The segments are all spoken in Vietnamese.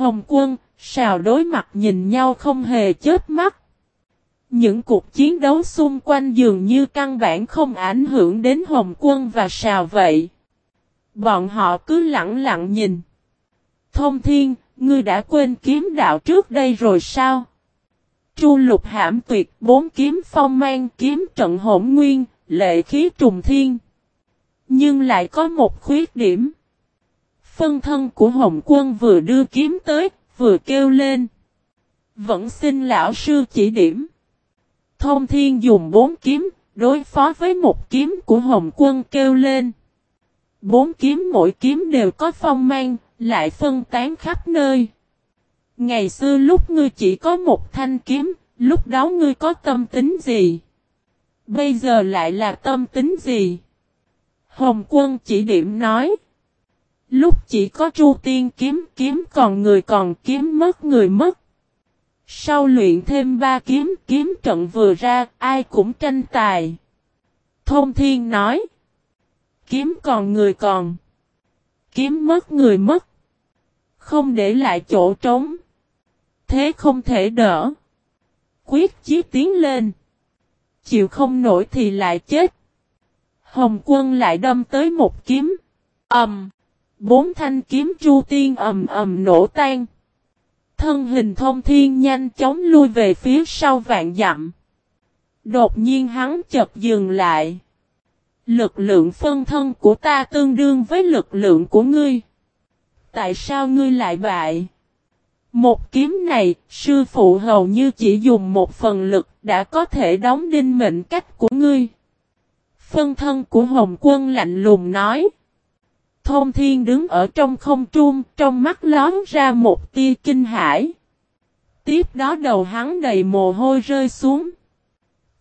Hồng quân, sào đối mặt nhìn nhau không hề chết mắt. Những cuộc chiến đấu xung quanh dường như căn bản không ảnh hưởng đến Hồng quân và sào vậy. Bọn họ cứ lặng lặng nhìn. Thông thiên, ngươi đã quên kiếm đạo trước đây rồi sao? Chu lục hãm tuyệt, bốn kiếm phong mang, kiếm trận hỗn nguyên, lệ khí trùng thiên. Nhưng lại có một khuyết điểm. Phân thân của Hồng quân vừa đưa kiếm tới, vừa kêu lên. Vẫn xin lão sư chỉ điểm. Thông thiên dùng bốn kiếm, đối phó với một kiếm của Hồng quân kêu lên. Bốn kiếm mỗi kiếm đều có phong mang, lại phân tán khắp nơi. Ngày xưa lúc ngươi chỉ có một thanh kiếm, lúc đó ngươi có tâm tính gì? Bây giờ lại là tâm tính gì? Hồng quân chỉ điểm nói. Lúc chỉ có Chu Tiên kiếm kiếm còn người còn, kiếm mất người mất. Sau luyện thêm ba kiếm kiếm trận vừa ra, ai cũng tranh tài. Thông Thiên nói. Kiếm còn người còn. Kiếm mất người mất. Không để lại chỗ trống. Thế không thể đỡ. Quyết chí tiến lên. Chịu không nổi thì lại chết. Hồng quân lại đâm tới một kiếm. Ẩm. Um. Bốn thanh kiếm chu tiên ầm ầm nổ tan. Thân hình thông thiên nhanh chóng lui về phía sau vạn dặm. Đột nhiên hắn chợt dừng lại. Lực lượng phân thân của ta tương đương với lực lượng của ngươi. Tại sao ngươi lại bại? Một kiếm này, sư phụ hầu như chỉ dùng một phần lực đã có thể đóng đinh mệnh cách của ngươi. Phân thân của Hồng quân lạnh lùng nói. Thông thiên đứng ở trong không trung, trong mắt lón ra một tia kinh hãi. Tiếp đó đầu hắn đầy mồ hôi rơi xuống.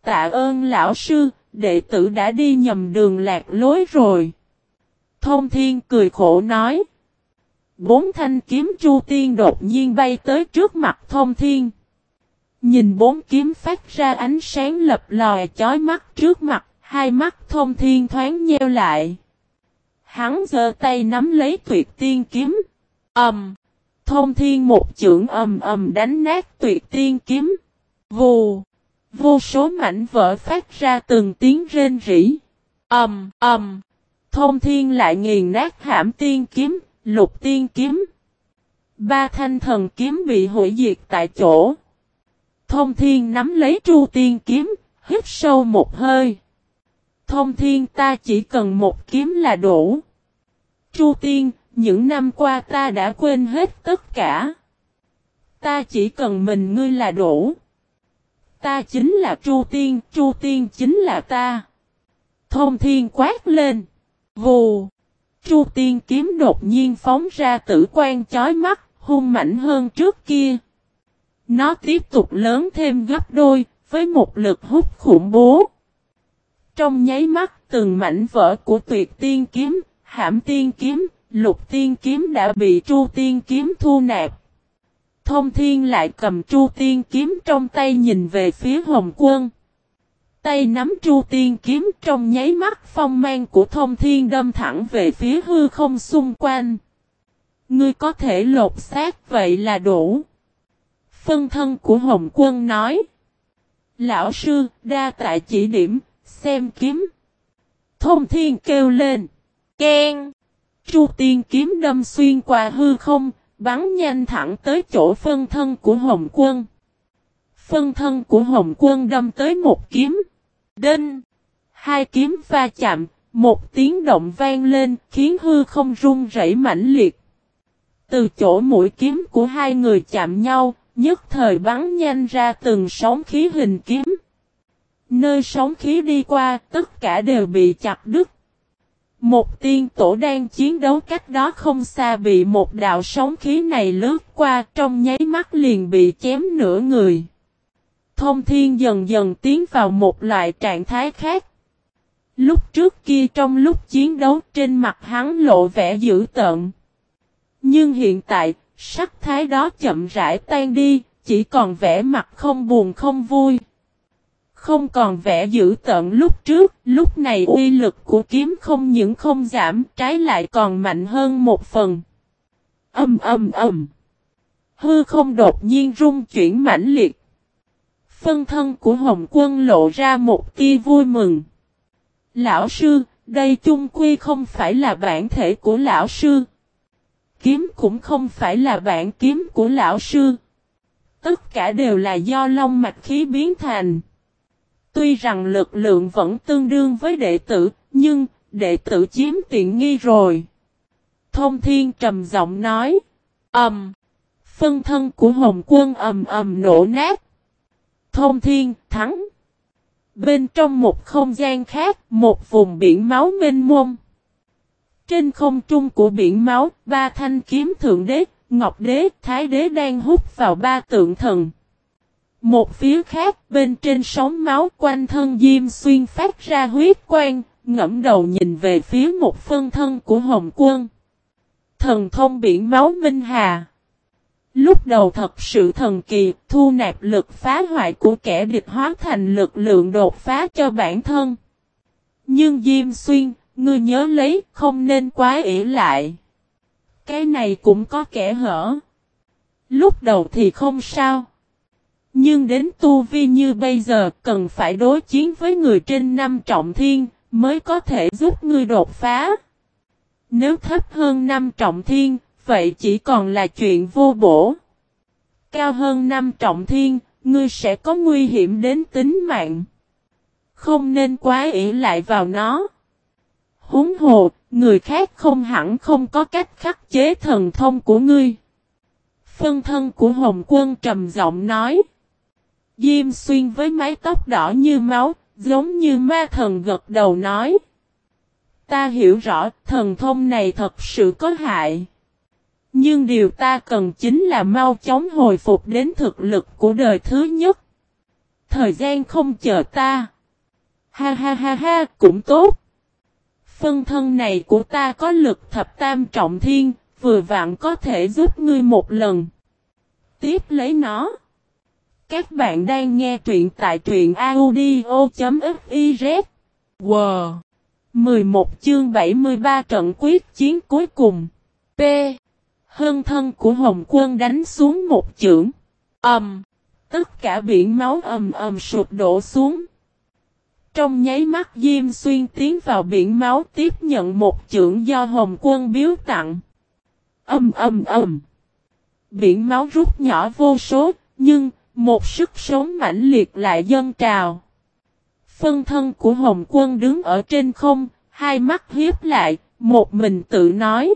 Tạ ơn lão sư, đệ tử đã đi nhầm đường lạc lối rồi. Thông thiên cười khổ nói. Bốn thanh kiếm chu tiên đột nhiên bay tới trước mặt thông thiên. Nhìn bốn kiếm phát ra ánh sáng lập lòe chói mắt trước mặt, hai mắt thông thiên thoáng nheo lại. Hắn giơ tay nắm lấy tuyệt tiên kiếm. Ầm. thông thiên một chưởng ầm ầm đánh nát tuyệt tiên kiếm. Vù. Vô số mảnh vỡ phát ra từng tiếng rên rỉ. Ầm ầm. Thông thiên lại nghiền nát hãm tiên kiếm, lục tiên kiếm. Ba thanh thần kiếm bị hủy diệt tại chỗ. Thông thiên nắm lấy tru tiên kiếm, hít sâu một hơi. Thông thiên ta chỉ cần một kiếm là đủ. Chu tiên, những năm qua ta đã quên hết tất cả. Ta chỉ cần mình ngươi là đủ. Ta chính là Chu tiên, Chu tiên chính là ta. Thông thiên quát lên. Vù. Chu tiên kiếm đột nhiên phóng ra tử quan chói mắt, hung mạnh hơn trước kia. Nó tiếp tục lớn thêm gấp đôi, với một lực hút khủng bố. Trong nháy mắt, từng mảnh vỡ của tuyệt tiên kiếm, hãm tiên kiếm, lục tiên kiếm đã bị chu tiên kiếm thu nạp. Thông thiên lại cầm chu tiên kiếm trong tay nhìn về phía hồng quân. Tay nắm chu tiên kiếm trong nháy mắt phong mang của thông thiên đâm thẳng về phía hư không xung quanh. Ngươi có thể lột xác vậy là đủ. Phân thân của Hồng quân nói. Lão sư, đa tại chỉ điểm, xem kiếm. Thông thiên kêu lên. Ken. Chu tiên kiếm đâm xuyên qua hư không, bắn nhanh thẳng tới chỗ phân thân của Hồng quân. Phân thân của Hồng quân đâm tới một kiếm. Đinh! Hai kiếm va chạm, một tiếng động vang lên khiến hư không rung rẩy mãnh liệt. Từ chỗ mũi kiếm của hai người chạm nhau, nhất thời bắn nhanh ra từng sóng khí hình kiếm. Nơi sóng khí đi qua, tất cả đều bị chặt đứt. Một tiên tổ đang chiến đấu cách đó không xa bị một đạo sóng khí này lướt qua trong nháy mắt liền bị chém nửa người. Thông thiên dần dần tiến vào một loại trạng thái khác. Lúc trước kia trong lúc chiến đấu trên mặt hắn lộ vẻ dữ tợn. Nhưng hiện tại, sắc thái đó chậm rãi tan đi, chỉ còn vẻ mặt không buồn không vui. Không còn vẻ dữ tợn lúc trước, lúc này uy lực của kiếm không những không giảm, trái lại còn mạnh hơn một phần. Âm âm âm. Hư không đột nhiên rung chuyển mãnh liệt. Phân thân của Hồng Quân lộ ra một tia vui mừng. Lão sư, đây chung quy không phải là bản thể của lão sư. Kiếm cũng không phải là bản kiếm của lão sư. Tất cả đều là do long mạch khí biến thành. Tuy rằng lực lượng vẫn tương đương với đệ tử, nhưng đệ tử chiếm tiện nghi rồi. Thông thiên trầm giọng nói. Ẩm. phân thân của Hồng quân ầm ầm nổ nát. Thông thiên thắng. Bên trong một không gian khác, một vùng biển máu mênh mông. Trên không trung của biển máu, ba thanh kiếm thượng đế, ngọc đế, thái đế đang hút vào ba tượng thần. Một phía khác, bên trên sóng máu quanh thân Diêm Xuyên phát ra huyết quang, ngẫm đầu nhìn về phía một phân thân của Hồng Quân. Thần thông biển máu Minh Hà. Lúc đầu thật sự thần kỳ, thu nạp lực phá hoại của kẻ địch hóa thành lực lượng đột phá cho bản thân. Nhưng Diêm Xuyên, ngươi nhớ lấy, không nên quá ỷ lại. Cái này cũng có kẻ hở. Lúc đầu thì không sao. Nhưng đến tu vi như bây giờ cần phải đối chiến với người trên năm trọng thiên mới có thể giúp ngươi đột phá. Nếu thấp hơn năm trọng thiên, vậy chỉ còn là chuyện vô bổ. Cao hơn năm trọng thiên, ngươi sẽ có nguy hiểm đến tính mạng. Không nên quá ỷ lại vào nó. Húng hồ, người khác không hẳn không có cách khắc chế thần thông của ngươi. Phân thân của Hồng Quân trầm giọng nói. Diêm xuyên với mái tóc đỏ như máu, giống như ma thần gật đầu nói. Ta hiểu rõ thần thông này thật sự có hại. Nhưng điều ta cần chính là mau chóng hồi phục đến thực lực của đời thứ nhất. Thời gian không chờ ta. Ha ha ha ha, cũng tốt. Phân thân này của ta có lực thập tam trọng thiên, vừa vặn có thể giúp ngươi một lần. Tiếp lấy nó. Các bạn đang nghe truyện tại truyện audio.fiz. Wow! 11 chương 73 trận quyết chiến cuối cùng. P. Hân thân của Hồng quân đánh xuống một chưởng. Ẩm. tất cả biển máu ầm ầm sụp đổ xuống. Trong nháy mắt Diêm Xuyên tiến vào biển máu tiếp nhận một chưởng do Hồng quân biếu tặng. Âm âm âm. Biển máu rút nhỏ vô số, nhưng một sức sống mãnh liệt lại dâng trào. Phân thân của Hồng quân đứng ở trên không, hai mắt hiếp lại, một mình tự nói.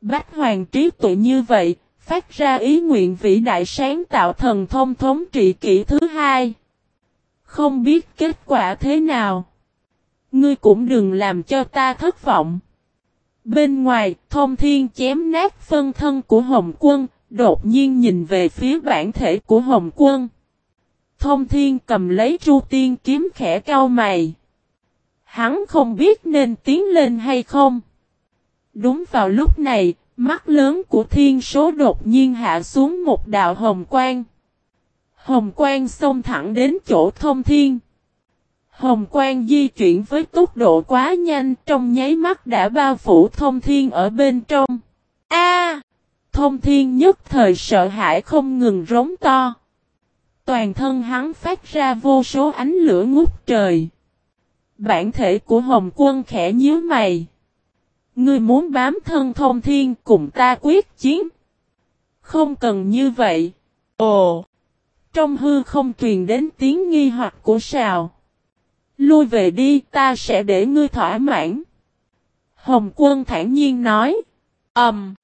Bách hoàng trí tuệ như vậy, phát ra ý nguyện vĩ đại sáng tạo thần thông thống trị kỷ thứ hai. Không biết kết quả thế nào. Ngươi cũng đừng làm cho ta thất vọng. Bên ngoài, thông thiên chém nát phân thân của Hồng quân, đột nhiên nhìn về phía bản thể của Hồng quân. Thông thiên cầm lấy chu tiên kiếm khẽ cao mày. Hắn không biết nên tiến lên hay không. Đúng vào lúc này, mắt lớn của thiên số đột nhiên hạ xuống một đạo hồng quang. Hồng quang xông thẳng đến chỗ thông thiên. Hồng quang di chuyển với tốc độ quá nhanh trong nháy mắt đã bao phủ thông thiên ở bên trong. A! Thông thiên nhất thời sợ hãi không ngừng rống to. Toàn thân hắn phát ra vô số ánh lửa ngút trời. Bản thể của Hồng quân khẽ nhíu mày. Ngươi muốn bám thân thông thiên cùng ta quyết chiến. Không cần như vậy. Ồ! Trong hư không truyền đến tiếng nghi hoặc của sào. Lui về đi ta sẽ để ngươi thỏa mãn. Hồng quân thản nhiên nói. Ẩm! Um,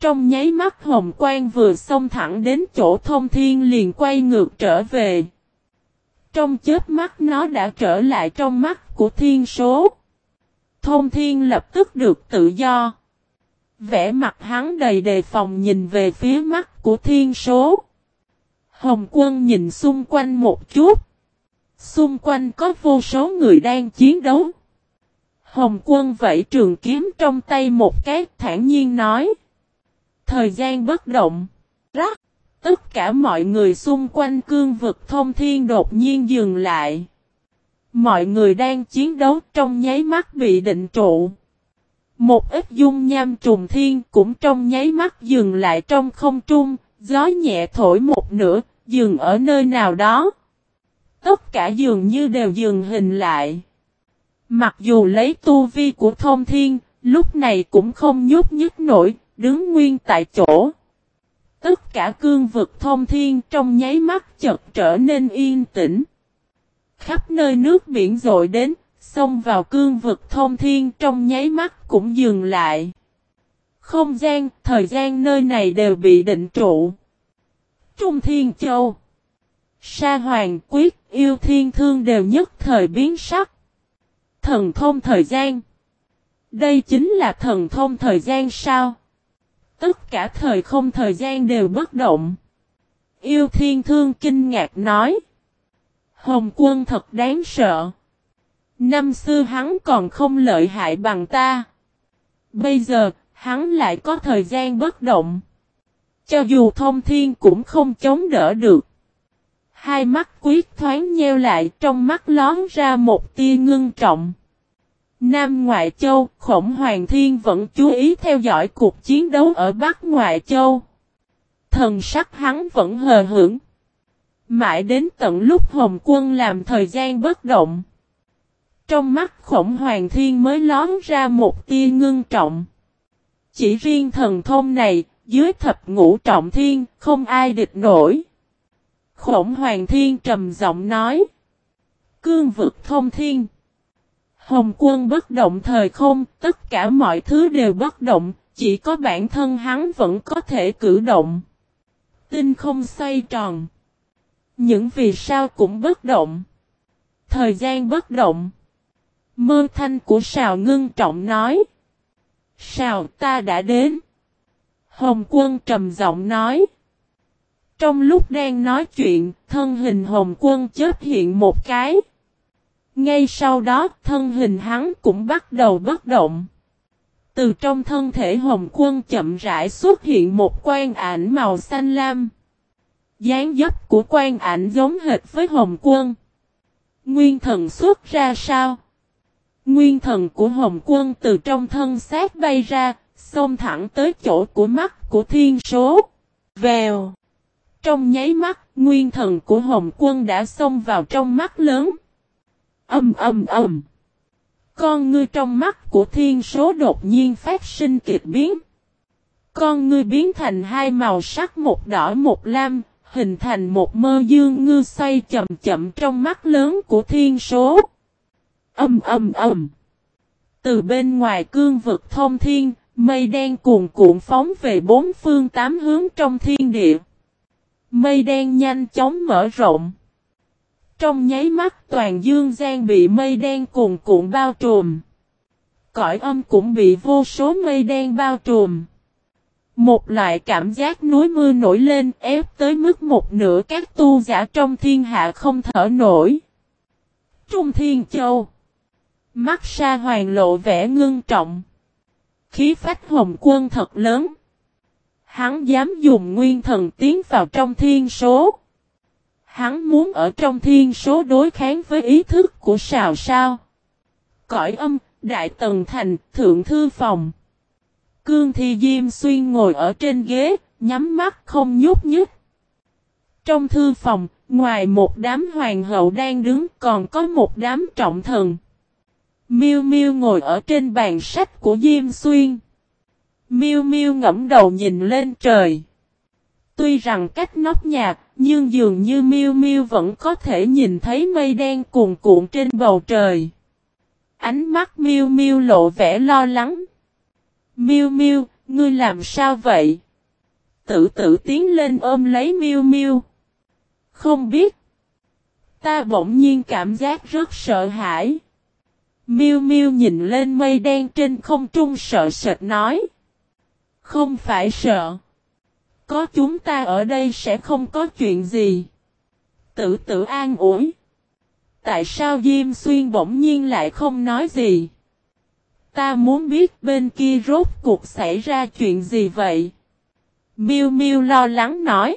trong nháy mắt hồng quang vừa xông thẳng đến chỗ thông thiên liền quay ngược trở về. Trong chết mắt nó đã trở lại trong mắt của thiên số. Thông thiên lập tức được tự do. Vẽ mặt hắn đầy đề phòng nhìn về phía mắt của thiên số. Hồng quân nhìn xung quanh một chút. Xung quanh có vô số người đang chiến đấu. Hồng quân vẫy trường kiếm trong tay một cái, thản nhiên nói. Thời gian bất động. Rắc. Tất cả mọi người xung quanh cương vực thông thiên đột nhiên dừng lại. Mọi người đang chiến đấu trong nháy mắt bị định trụ. Một ít dung nham trùng thiên cũng trong nháy mắt dừng lại trong không trung, Gió nhẹ thổi một nửa, dừng ở nơi nào đó. Tất cả dường như đều dừng hình lại. Mặc dù lấy tu vi của thông thiên, lúc này cũng không nhúc nhích nổi, đứng nguyên tại chỗ. Tất cả cương vực thông thiên trong nháy mắt chợt trở nên yên tĩnh. Khắp nơi nước biển dội đến, xông vào cương vực thông thiên trong nháy mắt cũng dừng lại. Không gian, thời gian nơi này đều bị định trụ. Trung Thiên Châu Sa Hoàng Quyết, Yêu Thiên Thương đều nhất thời biến sắc. Thần thông thời gian Đây chính là thần thông thời gian sao? Tất cả thời không thời gian đều bất động. Yêu Thiên Thương kinh ngạc nói. Hồng quân thật đáng sợ. Năm xưa hắn còn không lợi hại bằng ta. Bây giờ, hắn lại có thời gian bất động. Cho dù thông thiên cũng không chống đỡ được. Hai mắt quyết thoáng nheo lại trong mắt lón ra một tia ngưng trọng. Nam Ngoại Châu, Khổng Hoàng Thiên vẫn chú ý theo dõi cuộc chiến đấu ở Bắc Ngoại Châu. Thần sắc hắn vẫn hờ hững. Mãi đến tận lúc Hồng Quân làm thời gian bất động. Trong mắt Khổng Hoàng Thiên mới lón ra một tia ngưng trọng. Chỉ riêng thần thông này, dưới thập ngũ trọng thiên, không ai địch nổi. Khổng Hoàng Thiên trầm giọng nói. Cương vực thông thiên. Hồng quân bất động thời không, tất cả mọi thứ đều bất động, chỉ có bản thân hắn vẫn có thể cử động. Tinh không xoay tròn. Những vì sao cũng bất động. Thời gian bất động. Mơ thanh của sào ngưng trọng nói. Sào ta đã đến. Hồng quân trầm giọng nói. Trong lúc đang nói chuyện, thân hình hồng quân chớp hiện một cái. Ngay sau đó, thân hình hắn cũng bắt đầu bất động. Từ trong thân thể hồng quân chậm rãi xuất hiện một quan ảnh màu xanh lam. dáng dấp của quan ảnh giống hệt với hồng quân. Nguyên thần xuất ra sao? Nguyên thần của hồng quân từ trong thân xác bay ra, xông thẳng tới chỗ của mắt của thiên số. Vèo. Trong nháy mắt, nguyên thần của Hồng Quân đã xông vào trong mắt lớn. Âm âm âm. Con ngươi trong mắt của thiên số đột nhiên phát sinh kịch biến. Con ngươi biến thành hai màu sắc một đỏ một lam, hình thành một mơ dương ngư xoay chậm chậm trong mắt lớn của thiên số. Âm âm âm. Từ bên ngoài cương vực thông thiên, mây đen cuồn cuộn phóng về bốn phương tám hướng trong thiên địa. Mây đen nhanh chóng mở rộng. Trong nháy mắt toàn dương gian bị mây đen cuồn cuộn bao trùm. Cõi âm cũng bị vô số mây đen bao trùm. Một loại cảm giác núi mưa nổi lên ép tới mức một nửa các tu giả trong thiên hạ không thở nổi. Trung Thiên Châu Mắt sa hoàng lộ vẻ ngưng trọng. Khí phách hồng quân thật lớn. Hắn dám dùng nguyên thần tiến vào trong thiên số. Hắn muốn ở trong thiên số đối kháng với ý thức của sào sao. Cõi âm, đại tần thành, thượng thư phòng. Cương Thi Diêm Xuyên ngồi ở trên ghế, nhắm mắt không nhúc nhích. Trong thư phòng, ngoài một đám hoàng hậu đang đứng còn có một đám trọng thần. Miêu Miêu ngồi ở trên bàn sách của Diêm Xuyên. Miêu Miêu ngẫm đầu nhìn lên trời. Tuy rằng cách nóc nhà, nhưng dường như miu miu vẫn có thể nhìn thấy mây đen cuồn cuộn trên bầu trời. Ánh mắt miu miu lộ vẻ lo lắng. miu miu ngươi làm sao vậy? Tự tử tiến lên ôm lấy miu miu Không biết. Ta bỗng nhiên cảm giác rất sợ hãi. miu miu nhìn lên mây đen trên không trung sợ sệt nói. Không phải sợ. Có chúng ta ở đây sẽ không có chuyện gì. Tử tử an ủi. Tại sao Diêm Xuyên bỗng nhiên lại không nói gì? Ta muốn biết bên kia rốt cuộc xảy ra chuyện gì vậy? Miu Miu lo lắng nói.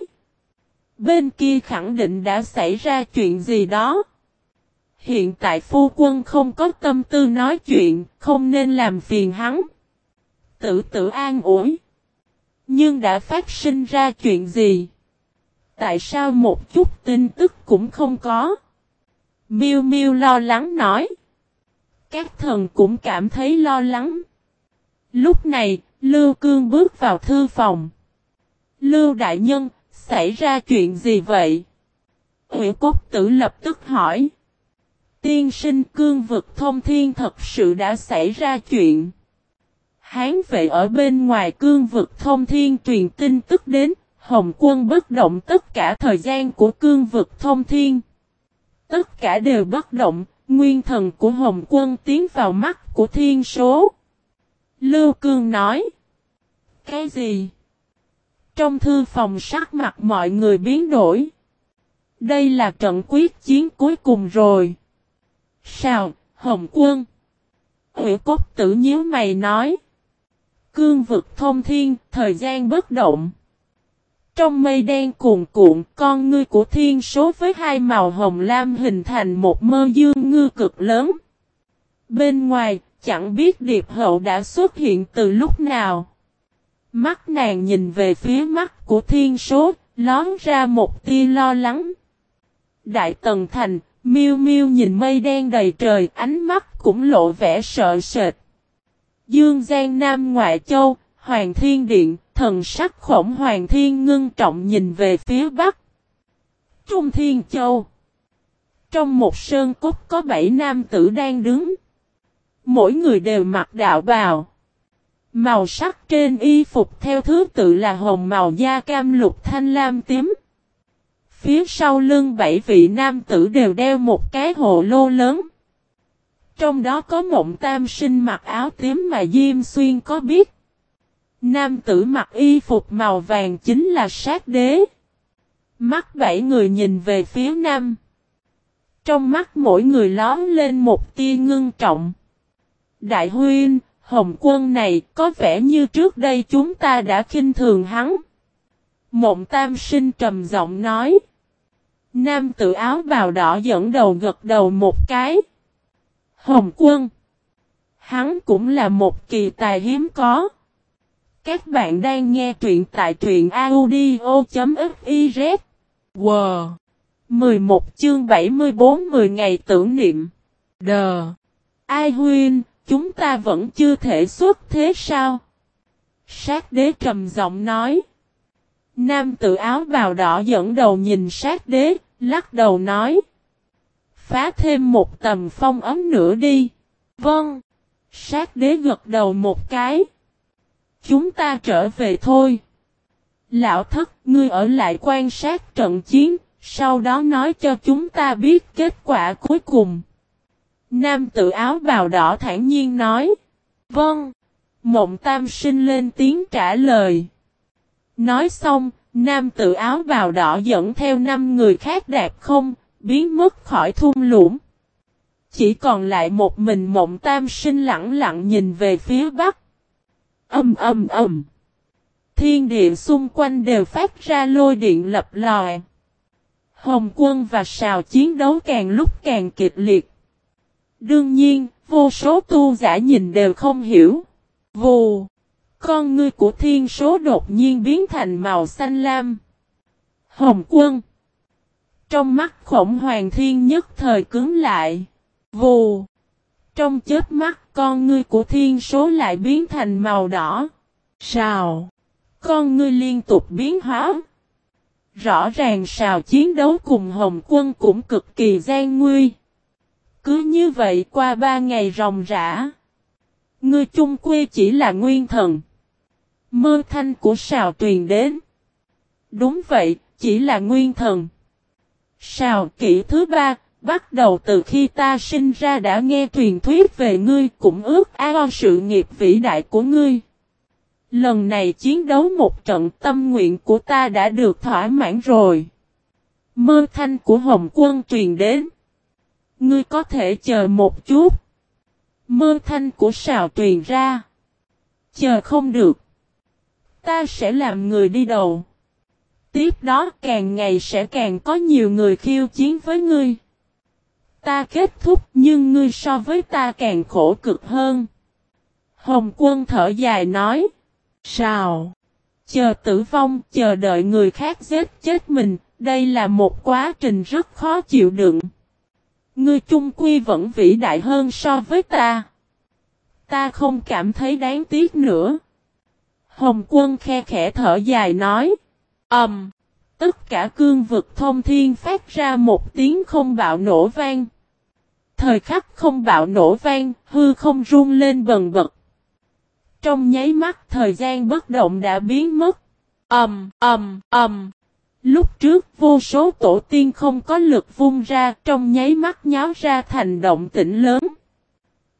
Bên kia khẳng định đã xảy ra chuyện gì đó. Hiện tại phu quân không có tâm tư nói chuyện, không nên làm phiền hắn. Tử tử an ủi. Nhưng đã phát sinh ra chuyện gì? Tại sao một chút tin tức cũng không có? Miu Miu lo lắng nói. Các thần cũng cảm thấy lo lắng. Lúc này, Lưu Cương bước vào thư phòng. Lưu Đại Nhân, xảy ra chuyện gì vậy? Nguyễn cốt tử lập tức hỏi. Tiên sinh cương vực thông thiên thật sự đã xảy ra chuyện. Hán vệ ở bên ngoài cương vực thông thiên truyền tin tức đến, Hồng quân bất động tất cả thời gian của cương vực thông thiên. Tất cả đều bất động, nguyên thần của Hồng quân tiến vào mắt của thiên số. Lưu Cương nói. Cái gì? Trong thư phòng sắc mặt mọi người biến đổi. Đây là trận quyết chiến cuối cùng rồi. Sao, Hồng Quân? Ủy cốt tử nhíu mày nói. Cương vực thông thiên, thời gian bất động. Trong mây đen cuồn cuộn, con ngươi của thiên số với hai màu hồng lam hình thành một mơ dương ngư cực lớn. Bên ngoài, chẳng biết điệp hậu đã xuất hiện từ lúc nào. Mắt nàng nhìn về phía mắt của thiên số, lón ra một tia lo lắng. Đại Tần Thành, miêu miêu nhìn mây đen đầy trời, ánh mắt cũng lộ vẻ sợ sệt. Dương Giang Nam Ngoại Châu, Hoàng Thiên Điện, thần sắc khổng Hoàng Thiên ngưng trọng nhìn về phía Bắc. Trung Thiên Châu Trong một sơn cốt có bảy nam tử đang đứng. Mỗi người đều mặc đạo bào. Màu sắc trên y phục theo thứ tự là hồng màu da cam lục thanh lam tím. Phía sau lưng bảy vị nam tử đều đeo một cái hồ lô lớn. Trong đó có mộng tam sinh mặc áo tím mà Diêm Xuyên có biết. Nam tử mặc y phục màu vàng chính là sát đế. Mắt bảy người nhìn về phía nam. Trong mắt mỗi người lón lên một tia ngưng trọng. Đại huyên, hồng quân này có vẻ như trước đây chúng ta đã khinh thường hắn. Mộng tam sinh trầm giọng nói. Nam tự áo bào đỏ dẫn đầu gật đầu một cái. Hồng quân. Hắn cũng là một kỳ tài hiếm có. Các bạn đang nghe truyện tại truyện audio.fiz. Wow! 11 chương 74 10 ngày tưởng niệm. Đờ! Ai huyên, chúng ta vẫn chưa thể xuất thế sao? Sát đế trầm giọng nói. Nam tự áo bào đỏ dẫn đầu nhìn sát đế, lắc đầu nói. Phá thêm một tầm phong ấm nữa đi. Vâng. Sát đế gật đầu một cái. Chúng ta trở về thôi. Lão thất, ngươi ở lại quan sát trận chiến, sau đó nói cho chúng ta biết kết quả cuối cùng. Nam tự áo bào đỏ thản nhiên nói. Vâng. Mộng tam sinh lên tiếng trả lời. Nói xong, nam tự áo bào đỏ dẫn theo năm người khác đạt không, biến mất khỏi thung lũng. Chỉ còn lại một mình mộng tam sinh lặng lặng nhìn về phía bắc. Âm âm âm. Thiên địa xung quanh đều phát ra lôi điện lập lòi. Hồng quân và sào chiến đấu càng lúc càng kịch liệt. Đương nhiên, vô số tu giả nhìn đều không hiểu. Vù. Con ngươi của thiên số đột nhiên biến thành màu xanh lam. Hồng quân. Trong mắt khổng hoàng thiên nhất thời cứng lại. Vù. Trong chết mắt con ngươi của thiên số lại biến thành màu đỏ. Sào. Con ngươi liên tục biến hóa. Rõ ràng sào chiến đấu cùng Hồng quân cũng cực kỳ gian nguy. Cứ như vậy qua ba ngày ròng rã. Ngươi chung quê chỉ là nguyên thần. Mơ thanh của sào truyền đến. Đúng vậy, chỉ là nguyên thần. Sào kỷ thứ ba, bắt đầu từ khi ta sinh ra đã nghe truyền thuyết về ngươi cũng ước ao sự nghiệp vĩ đại của ngươi. Lần này chiến đấu một trận tâm nguyện của ta đã được thỏa mãn rồi. Mơ thanh của Hồng quân truyền đến. Ngươi có thể chờ một chút. Mơ thanh của sào truyền ra. Chờ không được. Ta sẽ làm người đi đầu. Tiếp đó càng ngày sẽ càng có nhiều người khiêu chiến với ngươi. Ta kết thúc nhưng ngươi so với ta càng khổ cực hơn. Hồng quân thở dài nói. Sao? Chờ tử vong, chờ đợi người khác giết chết mình, đây là một quá trình rất khó chịu đựng. Ngươi chung quy vẫn vĩ đại hơn so với ta. Ta không cảm thấy đáng tiếc nữa. Hồng quân khe khẽ thở dài nói. Ẩm. Um, tất cả cương vực thông thiên phát ra một tiếng không bạo nổ vang. Thời khắc không bạo nổ vang, hư không rung lên bần bật. Trong nháy mắt thời gian bất động đã biến mất. âm âm âm Lúc trước vô số tổ tiên không có lực vung ra trong nháy mắt nháo ra thành động tĩnh lớn.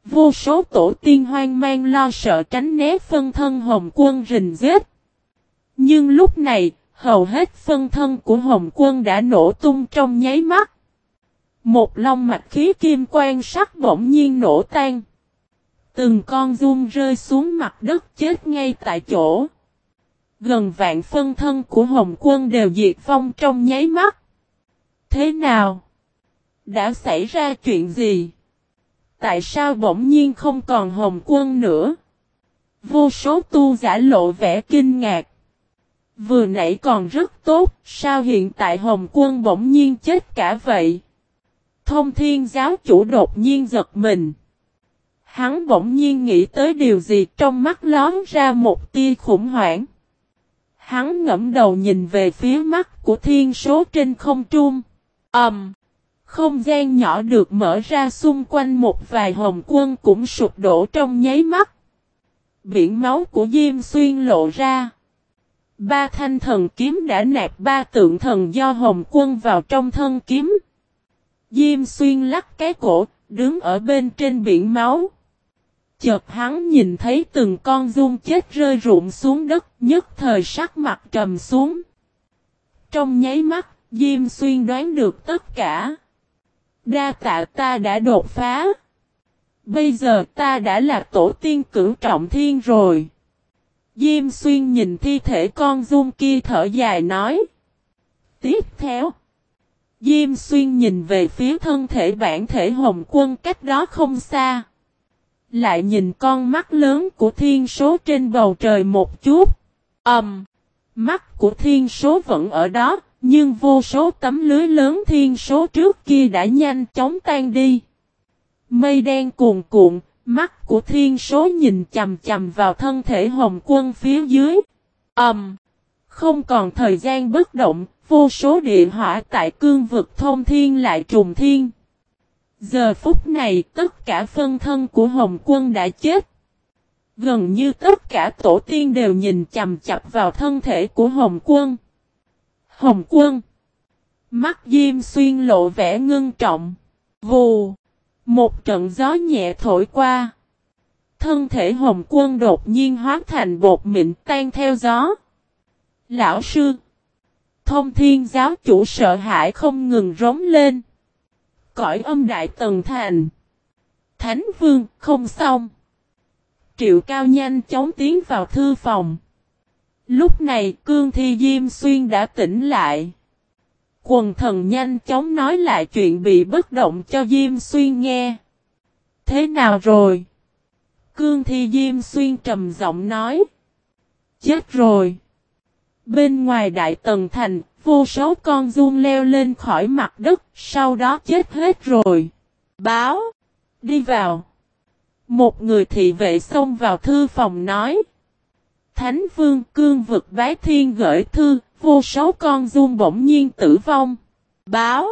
Vô số tổ tiên hoang mang lo sợ tránh né phân thân hồng quân rình giết. Nhưng lúc này, hầu hết phân thân của hồng quân đã nổ tung trong nháy mắt. Một long mạch khí kim quang sắc bỗng nhiên nổ tan. Từng con run rơi xuống mặt đất chết ngay tại chỗ. Gần vạn phân thân của Hồng quân đều diệt vong trong nháy mắt. Thế nào? Đã xảy ra chuyện gì? Tại sao bỗng nhiên không còn Hồng quân nữa? Vô số tu giả lộ vẻ kinh ngạc. Vừa nãy còn rất tốt, sao hiện tại Hồng quân bỗng nhiên chết cả vậy? Thông thiên giáo chủ đột nhiên giật mình. Hắn bỗng nhiên nghĩ tới điều gì trong mắt lón ra một tia khủng hoảng. Hắn ngẫm đầu nhìn về phía mắt của thiên số trên không trung. Ẩm. Um, không gian nhỏ được mở ra xung quanh một vài hồng quân cũng sụp đổ trong nháy mắt. Biển máu của Diêm Xuyên lộ ra. Ba thanh thần kiếm đã nạp ba tượng thần do hồng quân vào trong thân kiếm. Diêm Xuyên lắc cái cổ, đứng ở bên trên biển máu. Chợt hắn nhìn thấy từng con dung chết rơi rụng xuống đất, nhất thời sắc mặt trầm xuống. Trong nháy mắt, Diêm Xuyên đoán được tất cả. Đa tạ ta đã đột phá. Bây giờ ta đã là tổ tiên cửu trọng thiên rồi. Diêm Xuyên nhìn thi thể con dung kia thở dài nói. Tiếp theo. Diêm Xuyên nhìn về phía thân thể bản thể Hồng Quân cách đó không xa. Lại nhìn con mắt lớn của thiên số trên bầu trời một chút. Ẩm. Um, mắt của thiên số vẫn ở đó, nhưng vô số tấm lưới lớn thiên số trước kia đã nhanh chóng tan đi. Mây đen cuồn cuộn, mắt của thiên số nhìn chầm chầm vào thân thể hồng quân phía dưới. Ẩm. Um, không còn thời gian bất động, vô số địa hỏa tại cương vực thông thiên lại trùng thiên. Giờ phút này tất cả phân thân của Hồng quân đã chết. Gần như tất cả tổ tiên đều nhìn chầm chập vào thân thể của Hồng quân. Hồng quân. Mắt Diêm Xuyên lộ vẻ ngưng trọng. Vù. Một trận gió nhẹ thổi qua. Thân thể Hồng quân đột nhiên hóa thành bột mịn tan theo gió. Lão sư. Thông thiên giáo chủ sợ hãi không ngừng rống lên cõi âm đại tần thành. Thánh vương, không xong. Triệu cao nhanh chóng tiến vào thư phòng. Lúc này cương thi Diêm Xuyên đã tỉnh lại. Quần thần nhanh chóng nói lại chuyện bị bất động cho Diêm Xuyên nghe. Thế nào rồi? Cương thi Diêm Xuyên trầm giọng nói. Chết rồi. Bên ngoài đại tần thành, Vô số con run leo lên khỏi mặt đất, sau đó chết hết rồi. Báo. Đi vào. Một người thị vệ xông vào thư phòng nói. Thánh vương cương vực bái thiên gửi thư, vô số con dung bỗng nhiên tử vong. Báo.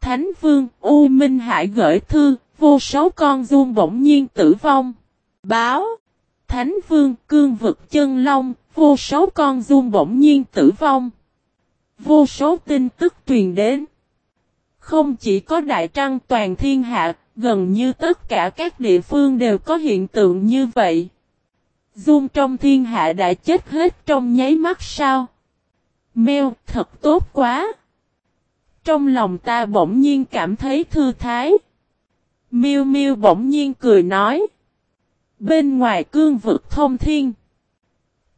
Thánh vương U Minh Hải gửi thư, vô số con dung bỗng nhiên tử vong. Báo. Thánh vương cương vực chân long, vô số con dung bỗng nhiên tử vong. Vô số tin tức truyền đến. Không chỉ có Đại Trăng toàn thiên hạ, gần như tất cả các địa phương đều có hiện tượng như vậy. Dung trong thiên hạ đã chết hết trong nháy mắt sao? Mèo, thật tốt quá! Trong lòng ta bỗng nhiên cảm thấy thư thái. Miêu Miêu bỗng nhiên cười nói. Bên ngoài cương vực thông thiên.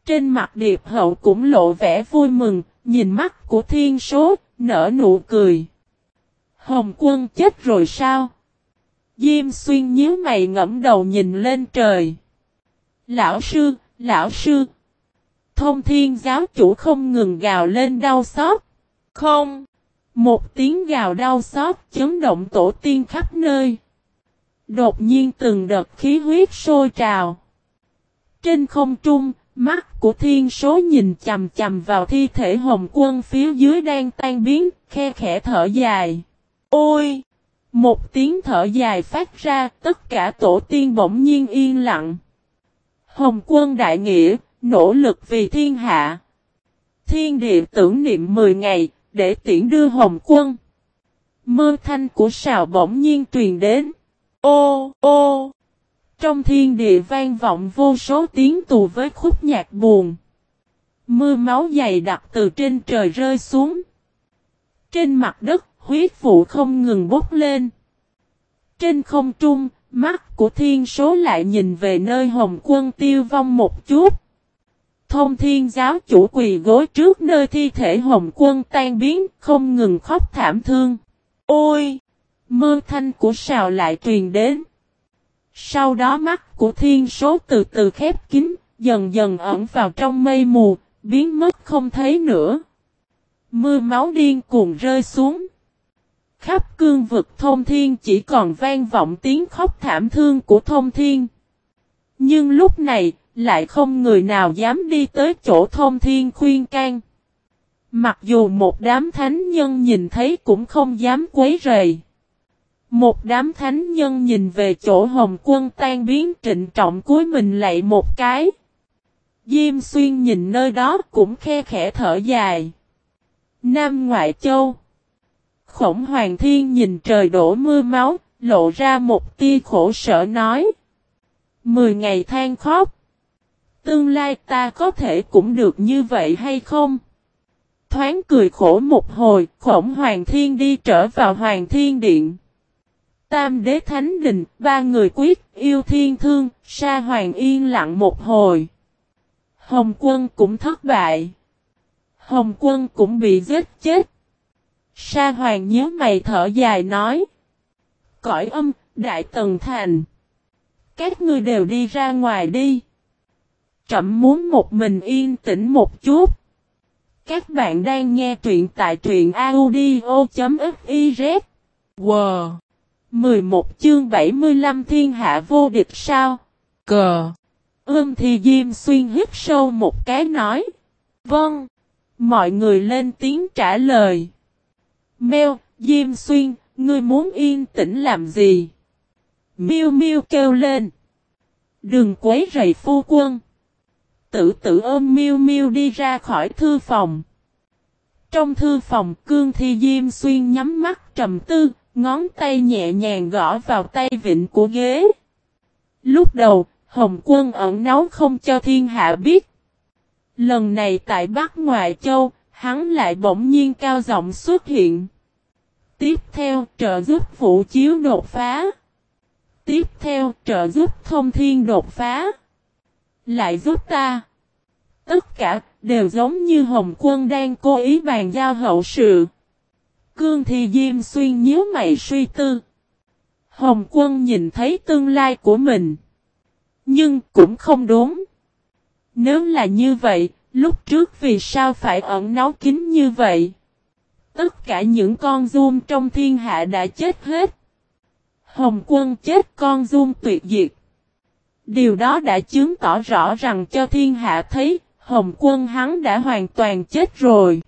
Trên mặt điệp hậu cũng lộ vẻ vui mừng, nhìn mắt của thiên số, nở nụ cười. Hồng quân chết rồi sao? Diêm xuyên nhíu mày ngẫm đầu nhìn lên trời. Lão sư, lão sư. Thông thiên giáo chủ không ngừng gào lên đau xót. Không! Một tiếng gào đau xót chấn động tổ tiên khắp nơi. Đột nhiên từng đợt khí huyết sôi trào. Trên không trung, mắt của thiên số nhìn chầm chầm vào thi thể hồng quân phía dưới đang tan biến, khe khẽ thở dài. Ôi! Một tiếng thở dài phát ra, tất cả tổ tiên bỗng nhiên yên lặng. Hồng quân đại nghĩa, nỗ lực vì thiên hạ. Thiên địa tưởng niệm 10 ngày, để tiễn đưa hồng quân. Mơ thanh của sào bỗng nhiên truyền đến. Ô, ô! Trong thiên địa vang vọng vô số tiếng tù với khúc nhạc buồn. Mưa máu dày đặc từ trên trời rơi xuống. Trên mặt đất, huyết vụ không ngừng bốc lên. Trên không trung, mắt của thiên số lại nhìn về nơi hồng quân tiêu vong một chút. Thông thiên giáo chủ quỳ gối trước nơi thi thể hồng quân tan biến, không ngừng khóc thảm thương. Ôi! Mơ thanh của sào lại truyền đến. Sau đó mắt của thiên số từ từ khép kín, dần dần ẩn vào trong mây mù, biến mất không thấy nữa. Mưa máu điên cuồng rơi xuống. Khắp cương vực thông thiên chỉ còn vang vọng tiếng khóc thảm thương của thông thiên. Nhưng lúc này, lại không người nào dám đi tới chỗ thông thiên khuyên can. Mặc dù một đám thánh nhân nhìn thấy cũng không dám quấy rầy. Một đám thánh nhân nhìn về chỗ hồng quân tan biến trịnh trọng cuối mình lại một cái. Diêm xuyên nhìn nơi đó cũng khe khẽ thở dài. Nam Ngoại Châu Khổng Hoàng Thiên nhìn trời đổ mưa máu, lộ ra một tia khổ sở nói. Mười ngày than khóc. Tương lai ta có thể cũng được như vậy hay không? Thoáng cười khổ một hồi, khổng Hoàng Thiên đi trở vào Hoàng Thiên Điện. Tam đế thánh đình, ba người quyết, yêu thiên thương, sa hoàng yên lặng một hồi. Hồng quân cũng thất bại. Hồng quân cũng bị giết chết. Sa hoàng nhớ mày thở dài nói. Cõi âm, đại tần thành. Các ngươi đều đi ra ngoài đi. Trậm muốn một mình yên tĩnh một chút. Các bạn đang nghe truyện tại truyện audio.fiz. Wow! 11 chương 75 thiên hạ vô địch sao? Cờ! Ưm thì Diêm Xuyên hít sâu một cái nói. Vâng! Mọi người lên tiếng trả lời. Mèo, Diêm Xuyên, ngươi muốn yên tĩnh làm gì? miu miu kêu lên. Đừng quấy rầy phu quân. Tử tử ôm Miêu Miêu đi ra khỏi thư phòng. Trong thư phòng, Cương Thi Diêm Xuyên nhắm mắt trầm tư, ngón tay nhẹ nhàng gõ vào tay vịnh của ghế. Lúc đầu, Hồng Quân ẩn náu không cho thiên hạ biết. Lần này tại Bắc Ngoại Châu, hắn lại bỗng nhiên cao giọng xuất hiện. Tiếp theo trợ giúp phụ chiếu đột phá. Tiếp theo trợ giúp thông thiên đột phá. Lại giúp ta. Tất cả đều giống như Hồng Quân đang cố ý bàn giao hậu sự. Cương thì Diêm Xuyên nhíu mày suy tư. Hồng Quân nhìn thấy tương lai của mình. Nhưng cũng không đúng. Nếu là như vậy, lúc trước vì sao phải ẩn náu kín như vậy? Tất cả những con zoom trong thiên hạ đã chết hết. Hồng quân chết con zoom tuyệt diệt. Điều đó đã chứng tỏ rõ rằng cho thiên hạ thấy, Hồng quân hắn đã hoàn toàn chết rồi.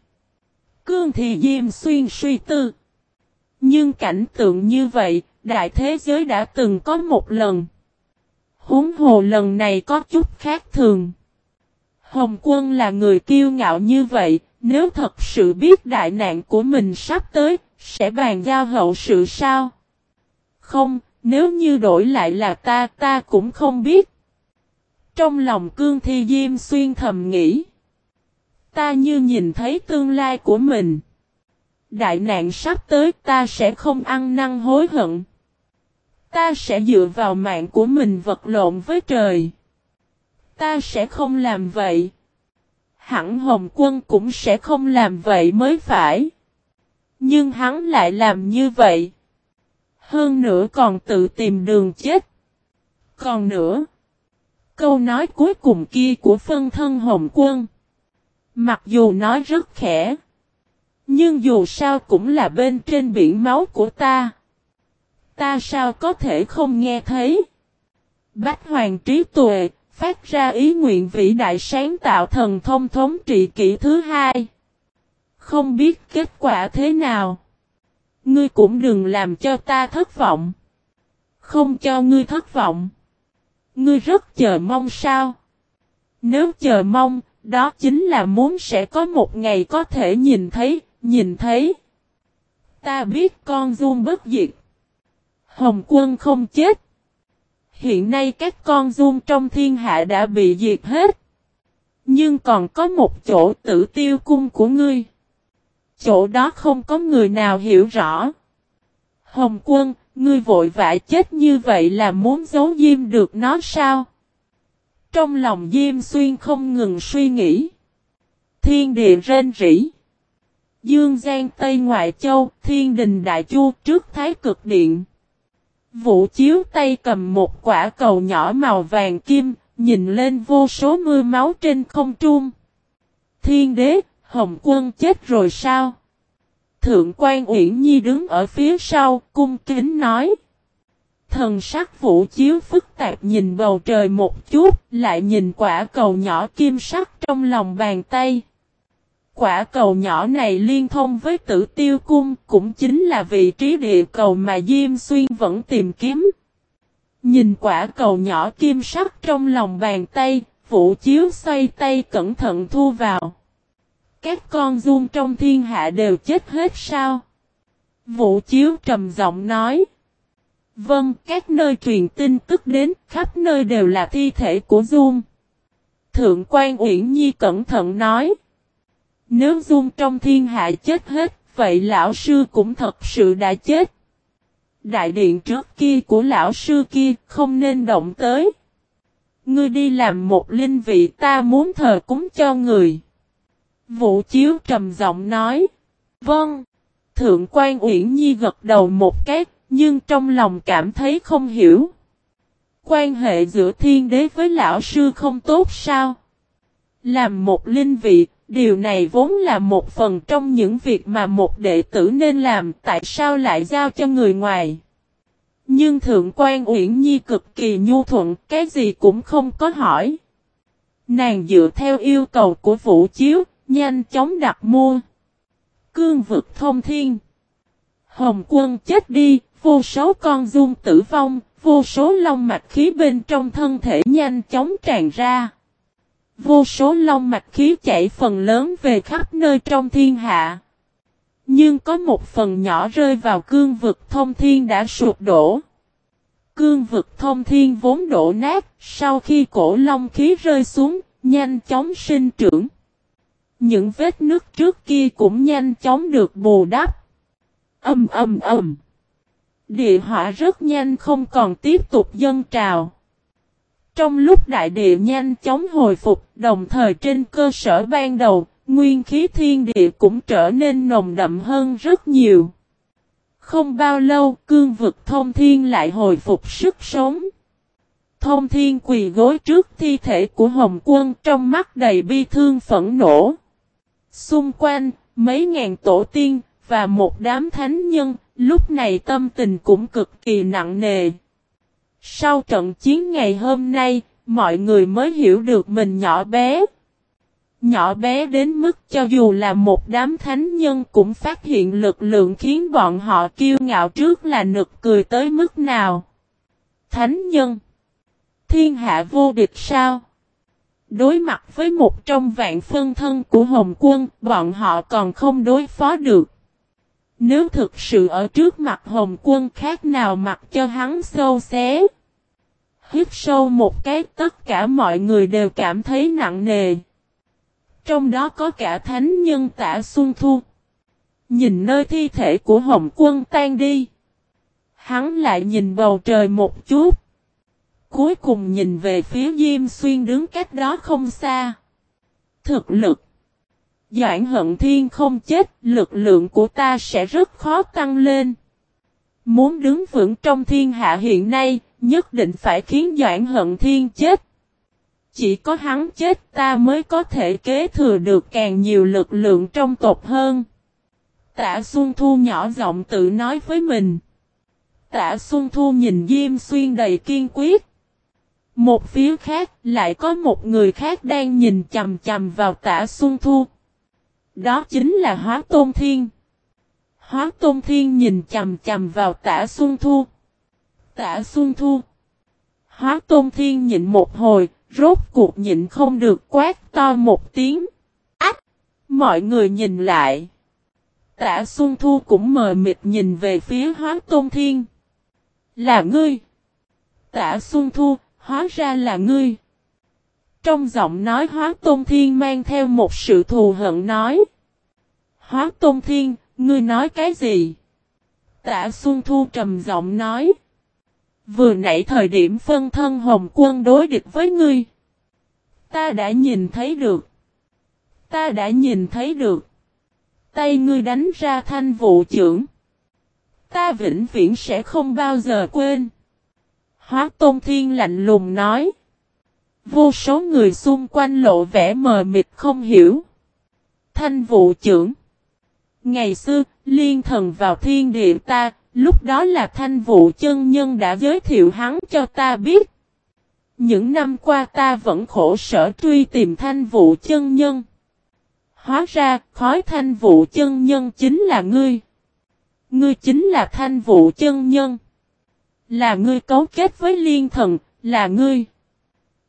Cương thì Diêm xuyên suy tư. Nhưng cảnh tượng như vậy, đại thế giới đã từng có một lần. Húng hồ lần này có chút khác thường. Hồng quân là người kiêu ngạo như vậy, nếu thật sự biết đại nạn của mình sắp tới, sẽ bàn giao hậu sự sao? Không, nếu như đổi lại là ta, ta cũng không biết. Trong lòng cương thi diêm xuyên thầm nghĩ. Ta như nhìn thấy tương lai của mình. Đại nạn sắp tới ta sẽ không ăn năn hối hận. Ta sẽ dựa vào mạng của mình vật lộn với trời. Ta sẽ không làm vậy hẳn Hồng Quân cũng sẽ không làm vậy mới phải. Nhưng hắn lại làm như vậy. Hơn nữa còn tự tìm đường chết. Còn nữa, câu nói cuối cùng kia của phân thân Hồng Quân. Mặc dù nói rất khẽ. Nhưng dù sao cũng là bên trên biển máu của ta. Ta sao có thể không nghe thấy? Bách hoàng trí tuệ, phát ra ý nguyện vĩ đại sáng tạo thần thông thống trị kỷ thứ hai. Không biết kết quả thế nào. Ngươi cũng đừng làm cho ta thất vọng. Không cho ngươi thất vọng. Ngươi rất chờ mong sao? Nếu chờ mong, đó chính là muốn sẽ có một ngày có thể nhìn thấy, nhìn thấy. Ta biết con dung bất diệt. Hồng quân không chết. Hiện nay các con dung trong thiên hạ đã bị diệt hết. Nhưng còn có một chỗ tử tiêu cung của ngươi. Chỗ đó không có người nào hiểu rõ. Hồng quân, ngươi vội vã chết như vậy là muốn giấu diêm được nó sao? Trong lòng Diêm Xuyên không ngừng suy nghĩ. Thiên địa rên rỉ. Dương Giang Tây Ngoại Châu, Thiên Đình Đại Chu trước Thái Cực Điện. Vũ chiếu tay cầm một quả cầu nhỏ màu vàng kim, nhìn lên vô số mưa máu trên không trung. Thiên đế, Hồng quân chết rồi sao? Thượng quan Uyển Nhi đứng ở phía sau, cung kính nói. Thần sắc vũ chiếu phức tạp nhìn bầu trời một chút, lại nhìn quả cầu nhỏ kim sắc trong lòng bàn tay. Quả cầu nhỏ này liên thông với tử tiêu cung, cũng chính là vị trí địa cầu mà Diêm Xuyên vẫn tìm kiếm. Nhìn quả cầu nhỏ kim sắc trong lòng bàn tay, vũ chiếu xoay tay cẩn thận thu vào. Các con dung trong thiên hạ đều chết hết sao? Vũ chiếu trầm giọng nói. Vâng, các nơi truyền tin tức đến, khắp nơi đều là thi thể của Dung. Thượng quan Uyển Nhi cẩn thận nói. Nếu Dung trong thiên hạ chết hết, vậy lão sư cũng thật sự đã chết. Đại điện trước kia của lão sư kia không nên động tới. Ngươi đi làm một linh vị ta muốn thờ cúng cho người. Vũ Chiếu trầm giọng nói. Vâng. Thượng quan Uyển Nhi gật đầu một cái, nhưng trong lòng cảm thấy không hiểu. Quan hệ giữa thiên đế với lão sư không tốt sao? Làm một linh vị, điều này vốn là một phần trong những việc mà một đệ tử nên làm, tại sao lại giao cho người ngoài? Nhưng Thượng quan Uyển Nhi cực kỳ nhu thuận, cái gì cũng không có hỏi. Nàng dựa theo yêu cầu của Vũ Chiếu, nhanh chóng đặt mua. Cương vực thông thiên. Hồng quân chết đi, vô số con dung tử vong, vô số long mạch khí bên trong thân thể nhanh chóng tràn ra. Vô số long mạch khí chảy phần lớn về khắp nơi trong thiên hạ. Nhưng có một phần nhỏ rơi vào cương vực thông thiên đã sụp đổ. Cương vực thông thiên vốn đổ nát, sau khi cổ long khí rơi xuống, nhanh chóng sinh trưởng. Những vết nước trước kia cũng nhanh chóng được bù đắp. Âm âm âm. Địa hỏa rất nhanh không còn tiếp tục dâng trào. Trong lúc đại địa nhanh chóng hồi phục, đồng thời trên cơ sở ban đầu, nguyên khí thiên địa cũng trở nên nồng đậm hơn rất nhiều. Không bao lâu, cương vực thông thiên lại hồi phục sức sống. Thông thiên quỳ gối trước thi thể của Hồng quân trong mắt đầy bi thương phẫn nộ. Xung quanh, mấy ngàn tổ tiên, và một đám thánh nhân, lúc này tâm tình cũng cực kỳ nặng nề. Sau trận chiến ngày hôm nay, mọi người mới hiểu được mình nhỏ bé. Nhỏ bé đến mức cho dù là một đám thánh nhân cũng phát hiện lực lượng khiến bọn họ kiêu ngạo trước là nực cười tới mức nào. Thánh nhân Thiên hạ vô địch sao? Đối mặt với một trong vạn phân thân của Hồng quân, bọn họ còn không đối phó được. Nếu thực sự ở trước mặt Hồng quân khác nào mặc cho hắn sâu xé. Hít sâu một cái tất cả mọi người đều cảm thấy nặng nề. Trong đó có cả thánh nhân tả Xuân Thu. Nhìn nơi thi thể của Hồng quân tan đi. Hắn lại nhìn bầu trời một chút. Cuối cùng nhìn về phía Diêm Xuyên đứng cách đó không xa. Thực lực. Doãn hận thiên không chết, lực lượng của ta sẽ rất khó tăng lên. Muốn đứng vững trong thiên hạ hiện nay, nhất định phải khiến Doãn hận thiên chết. chỉ có hắn chết ta mới có thể kế thừa được càng nhiều lực lượng trong tộc hơn. Tạ Xuân Thu nhỏ giọng tự nói với mình. Tạ Xuân Thu nhìn Diêm Xuyên đầy kiên quyết. Một phía khác lại có một người khác đang nhìn chầm chầm vào Tả Xuân Thu. Đó chính là Hóa Tôn Thiên. Hóa Tôn Thiên nhìn chầm chầm vào Tả Xuân Thu. Tả Xuân Thu. Hóa Tôn Thiên nhịn một hồi, rốt cuộc nhịn không được quát to một tiếng. Ách! Mọi người nhìn lại. Tả Xuân Thu cũng mờ mịt nhìn về phía Hóa Tôn Thiên. Là ngươi. Tả Xuân Thu, hóa ra là ngươi. Trong giọng nói Hóa Tôn Thiên mang theo một sự thù hận nói. Hóa Tôn Thiên, ngươi nói cái gì? Tạ Xuân Thu trầm giọng nói. Vừa nãy thời điểm phân thân Hồng Quân đối địch với ngươi. Ta đã nhìn thấy được. Ta đã nhìn thấy được. Tay ngươi đánh ra thanh vụ trưởng. Ta vĩnh viễn sẽ không bao giờ quên. Hóa Tôn Thiên lạnh lùng nói. Vô số người xung quanh lộ vẻ mờ mịt không hiểu. Thanh vụ trưởng. Ngày xưa, liên thần vào thiên địa ta, lúc đó là thanh vụ chân nhân đã giới thiệu hắn cho ta biết. Những năm qua ta vẫn khổ sở truy tìm thanh vụ chân nhân. Hóa ra, khói thanh vụ chân nhân chính là ngươi. Ngươi chính là thanh vụ chân nhân. Là ngươi cấu kết với liên thần, là ngươi.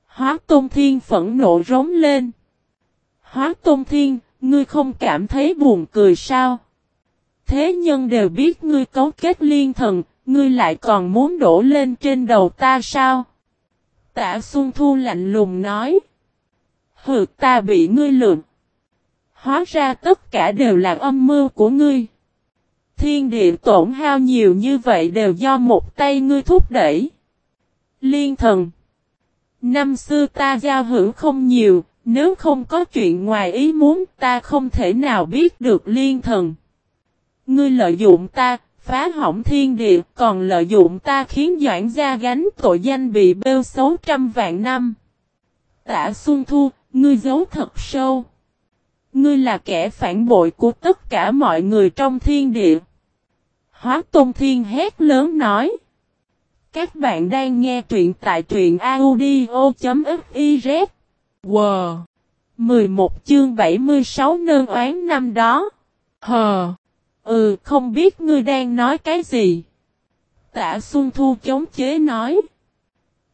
Hóa tôn thiên phẫn nộ rống lên. Hóa tôn thiên, ngươi không cảm thấy buồn cười sao? Thế nhân đều biết ngươi cấu kết liên thần, ngươi lại còn muốn đổ lên trên đầu ta sao? Tạ Xuân Thu lạnh lùng nói. Hừ ta bị ngươi lượm. Hóa ra tất cả đều là âm mưu của ngươi. Thiên địa tổn hao nhiều như vậy đều do một tay ngươi thúc đẩy. Liên thần. Năm xưa ta giao hữu không nhiều, nếu không có chuyện ngoài ý muốn ta không thể nào biết được liên thần. Ngươi lợi dụng ta, phá hỏng thiên địa, còn lợi dụng ta khiến Doãn gia gánh tội danh bị bêu xấu trăm vạn năm. Tạ Xuân Thu, ngươi giấu thật sâu. Ngươi là kẻ phản bội của tất cả mọi người trong thiên địa. Hóa Tôn Thiên hét lớn nói. Các bạn đang nghe truyện tại truyện audio.fiz. Wow! 11 chương 76 nơn oán năm đó. Hờ! Ừ, không biết ngươi đang nói cái gì. Tạ Xuân Thu chống chế nói.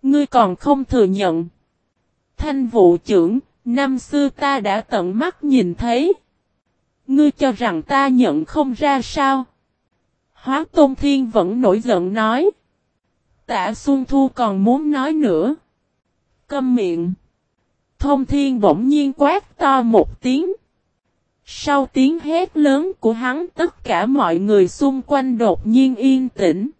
Ngươi còn không thừa nhận. Thanh vụ trưởng, năm xưa ta đã tận mắt nhìn thấy. Ngươi cho rằng ta nhận không ra sao? Hóa Tôn Thiên vẫn nổi giận nói. Tạ Xuân Thu còn muốn nói nữa. Câm miệng. Thông Thiên bỗng nhiên quát to một tiếng. Sau tiếng hét lớn của hắn tất cả mọi người xung quanh đột nhiên yên tĩnh.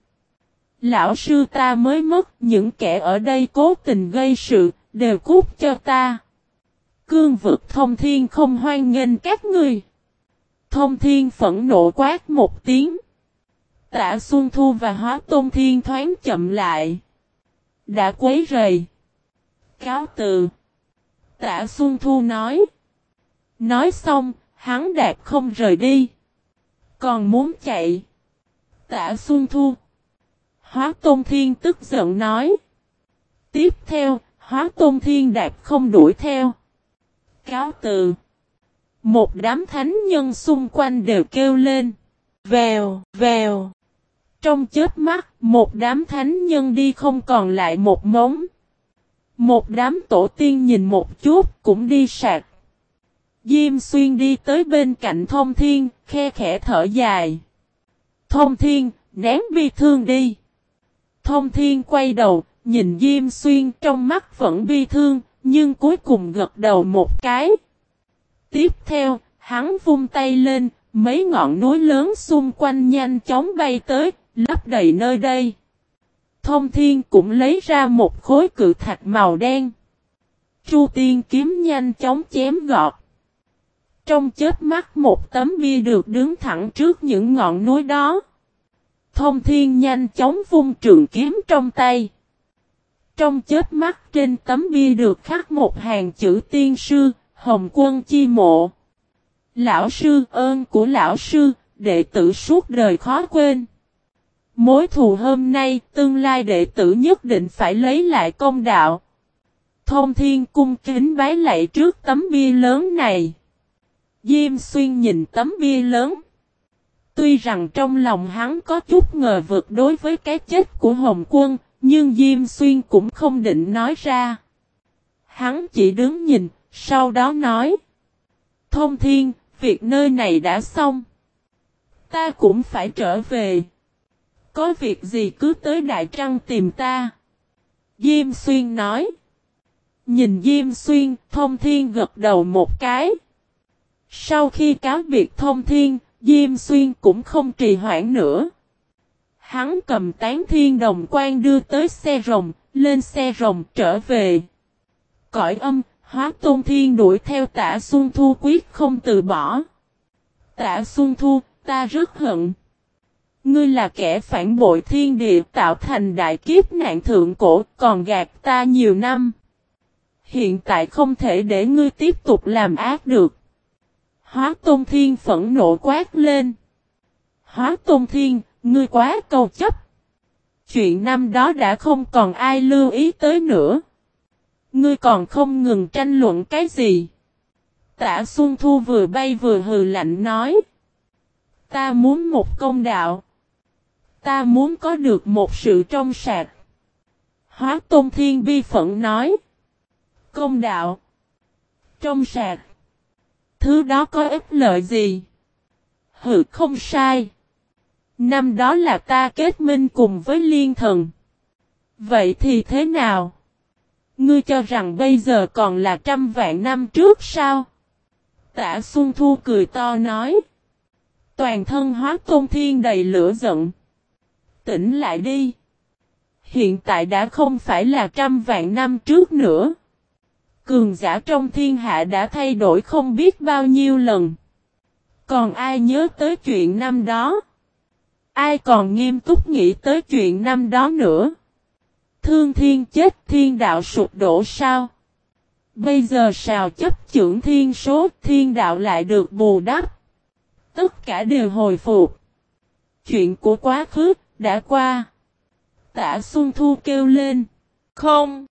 Lão sư ta mới mất những kẻ ở đây cố tình gây sự, đều cút cho ta. Cương vực thông thiên không hoan nghênh các ngươi. Thông thiên phẫn nộ quát một tiếng tả Xuân Thu và Hóa Tôn Thiên thoáng chậm lại. Đã quấy rầy. Cáo từ. tả Xuân Thu nói. Nói xong, hắn đạp không rời đi. Còn muốn chạy. tả Xuân Thu. Hóa Tôn Thiên tức giận nói. Tiếp theo, Hóa Tôn Thiên đạp không đuổi theo. Cáo từ. Một đám thánh nhân xung quanh đều kêu lên. Vèo, vèo. Trong chết mắt, một đám thánh nhân đi không còn lại một mống. Một đám tổ tiên nhìn một chút cũng đi sạc. Diêm xuyên đi tới bên cạnh thông thiên, khe khẽ thở dài. Thông thiên, nén bi thương đi. Thông thiên quay đầu, nhìn Diêm xuyên trong mắt vẫn bi thương, nhưng cuối cùng gật đầu một cái. Tiếp theo, hắn vung tay lên, mấy ngọn núi lớn xung quanh nhanh chóng bay tới, lấp đầy nơi đây. Thông thiên cũng lấy ra một khối cự thạch màu đen. Chu tiên kiếm nhanh chóng chém gọt. Trong chết mắt một tấm bia được đứng thẳng trước những ngọn núi đó. Thông thiên nhanh chóng vung trường kiếm trong tay. Trong chết mắt trên tấm bia được khắc một hàng chữ tiên sư, Hồng Quân Chi Mộ. Lão sư ơn của lão sư, đệ tử suốt đời khó quên. Mối thù hôm nay, tương lai đệ tử nhất định phải lấy lại công đạo. Thông thiên cung kính bái lạy trước tấm bia lớn này. Diêm xuyên nhìn tấm bia lớn. Tuy rằng trong lòng hắn có chút ngờ vực đối với cái chết của Hồng Quân, nhưng Diêm Xuyên cũng không định nói ra. Hắn chỉ đứng nhìn, sau đó nói. Thông thiên, việc nơi này đã xong. Ta cũng phải trở về. Có việc gì cứ tới Đại Trăng tìm ta. Diêm Xuyên nói. Nhìn Diêm Xuyên, Thông Thiên gật đầu một cái. Sau khi cáo biệt Thông Thiên, Diêm Xuyên cũng không trì hoãn nữa. Hắn cầm tán thiên đồng quan đưa tới xe rồng, lên xe rồng trở về. Cõi âm, hóa tôn thiên đuổi theo tả Xuân Thu quyết không từ bỏ. Tả Xuân Thu, ta rất hận. Ngươi là kẻ phản bội thiên địa tạo thành đại kiếp nạn thượng cổ còn gạt ta nhiều năm. Hiện tại không thể để ngươi tiếp tục làm ác được. Hóa Tôn Thiên phẫn nộ quát lên. Hóa Tôn Thiên, ngươi quá câu chấp. Chuyện năm đó đã không còn ai lưu ý tới nữa. Ngươi còn không ngừng tranh luận cái gì. Tả Xuân Thu vừa bay vừa hừ lạnh nói. Ta muốn một công đạo. Ta muốn có được một sự trong sạch. Hóa Tôn Thiên bi phận nói. Công đạo. Trong sạch. Thứ đó có ích lợi gì? Hừ, không sai. Năm đó là ta kết minh cùng với liên thần. Vậy thì thế nào? Ngươi cho rằng bây giờ còn là trăm vạn năm trước sao? Tả Xuân Thu cười to nói. Toàn thân hóa tôn thiên đầy lửa giận. Tỉnh lại đi. Hiện tại đã không phải là trăm vạn năm trước nữa. Cường giả trong thiên hạ đã thay đổi không biết bao nhiêu lần. Còn ai nhớ tới chuyện năm đó? Ai còn nghiêm túc nghĩ tới chuyện năm đó nữa? Thương thiên chết thiên đạo sụp đổ sao? Bây giờ sao chấp trưởng thiên số thiên đạo lại được bù đắp. Tất cả đều hồi phục. Chuyện của quá khứ đã qua. Tả Xuân Thu kêu lên. Không.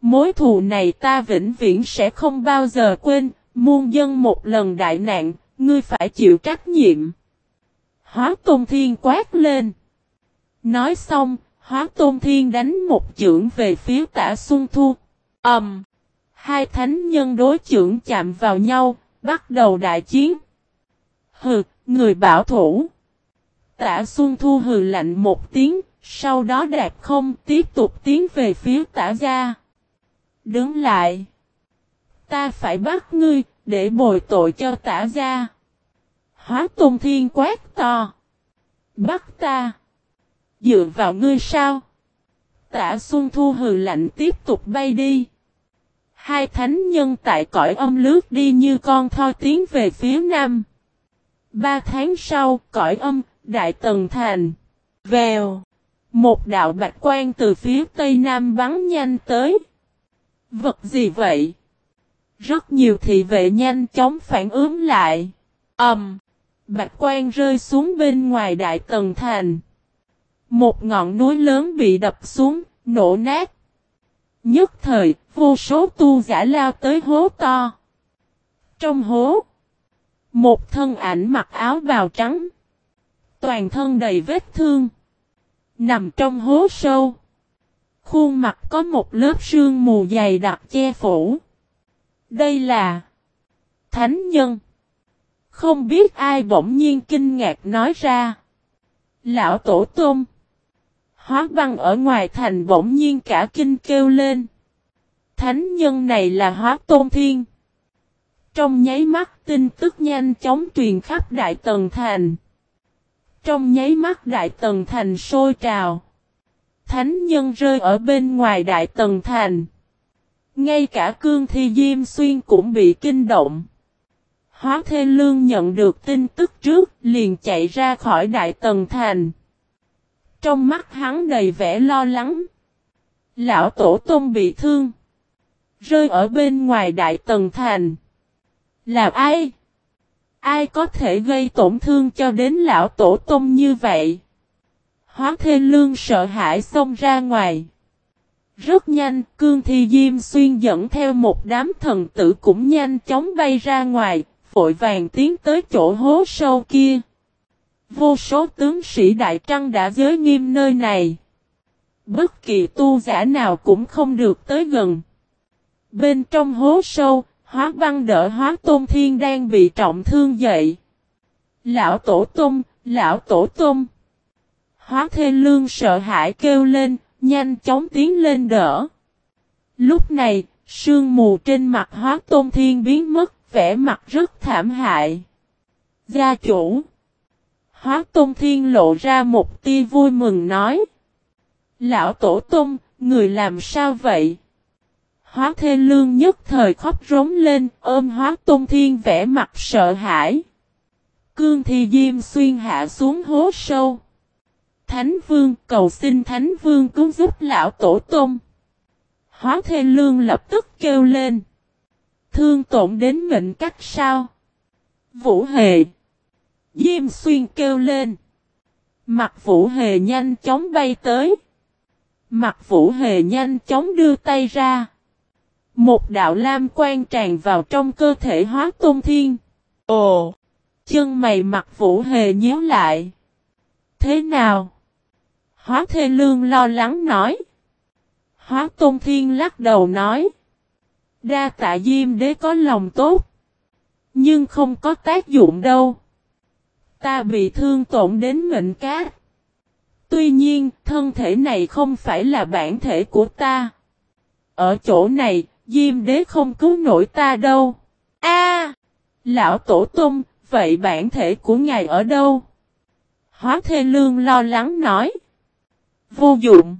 Mối thù này ta vĩnh viễn sẽ không bao giờ quên. Muôn dân một lần đại nạn. Ngươi phải chịu trách nhiệm. Hóa Tôn Thiên quát lên. Nói xong, Hóa Tôn Thiên đánh một chưởng về phía tả Xuân Thu. Ẩm. Um, hai thánh nhân đối chưởng chạm vào nhau, bắt đầu đại chiến. Hừ, người bảo thủ. Tả Xuân Thu hừ lạnh một tiếng, sau đó đạp không tiếp tục tiến về phía tả gia. Đứng lại. Ta phải bắt ngươi, để bồi tội cho tả gia. Hóa Tôn Thiên quát to. Bắt ta. Dựa vào ngươi sao? Tả Xuân Thu hừ lạnh tiếp tục bay đi. Hai thánh nhân tại cõi âm lướt đi như con thoi tiến về phía nam. Ba tháng sau, cõi âm, Đại Tần Thành. Vèo. Một đạo bạch quan từ phía tây nam bắn nhanh tới. Vật gì vậy? Rất nhiều thị vệ nhanh chóng phản ứng lại. Ẩm. Um, bạch quan rơi xuống bên ngoài Đại Tần Thành. Một ngọn núi lớn bị đập xuống, nổ nát. Nhất thời, vô số tu giả lao tới hố to. Trong hố, một thân ảnh mặc áo bào trắng. Toàn thân đầy vết thương. Nằm trong hố sâu. Khuôn mặt có một lớp sương mù dày đặc che phủ. Đây là Thánh Nhân. Không biết ai bỗng nhiên kinh ngạc nói ra. Lão Tổ Tôn. Hóa băng ở ngoài thành bỗng nhiên cả kinh kêu lên. Thánh nhân này là hóa tôn thiên. Trong nháy mắt tin tức nhanh chóng truyền khắp Đại Tần Thành. Trong nháy mắt Đại Tần Thành sôi trào. Thánh nhân rơi ở bên ngoài Đại Tần Thành. Ngay cả cương thi Diêm Xuyên cũng bị kinh động. Hóa Thê Lương nhận được tin tức trước, liền chạy ra khỏi Đại Tần Thành. Trong mắt hắn đầy vẻ lo lắng. Lão Tổ Tôn bị thương. Rơi ở bên ngoài Đại Tần Thành. Là ai? Ai có thể gây tổn thương cho đến Lão Tổ Tông như vậy? Hóa Thê Lương sợ hãi xông ra ngoài. Rất nhanh, Cương Thi Diêm Xuyên dẫn theo một đám thần tử cũng nhanh chóng bay ra ngoài, vội vàng tiến tới chỗ hố sâu kia. Vô số tướng sĩ Đại Trăng đã giới nghiêm nơi này. Bất kỳ tu giả nào cũng không được tới gần. Bên trong hố sâu, hóa băng đỡ hóa tôn thiên đang bị trọng thương dậy. Lão tổ tung, lão tổ tung. Hóa thê lương sợ hãi kêu lên, nhanh chóng tiến lên đỡ. Lúc này, sương mù trên mặt hóa tôn thiên biến mất, vẻ mặt rất thảm hại. Gia chủ. Hóa tôn thiên lộ ra một tia vui mừng nói. Lão tổ tung, người làm sao vậy? Hóa thê lương nhất thời khóc rống lên, ôm hóa tôn thiên vẻ mặt sợ hãi. Cương thì diêm xuyên hạ xuống hố sâu. Thánh vương cầu xin Thánh vương cứu giúp lão tổ tôn. Hóa thê lương lập tức kêu lên. Thương tổn đến mệnh cách sao? Vũ hề. Diêm xuyên kêu lên. Mặt vũ hề nhanh chóng bay tới. Mặt vũ hề nhanh chóng đưa tay ra. Một đạo lam quan tràn vào trong cơ thể hóa tôn thiên. Ồ! Chân mày mặt vũ hề nhíu lại. Thế nào? Hóa thê lương lo lắng nói. Hóa tôn thiên lắc đầu nói. Đa tạ diêm đế có lòng tốt. Nhưng không có tác dụng đâu. Ta bị thương tổn đến mệnh cát. Tuy nhiên, thân thể này không phải là bản thể của ta. Ở chỗ này, Diêm đế không cứu nổi ta đâu. A, Lão Tổ Tông, vậy bản thể của ngài ở đâu? Hóa Thê Lương lo lắng nói. Vô dụng.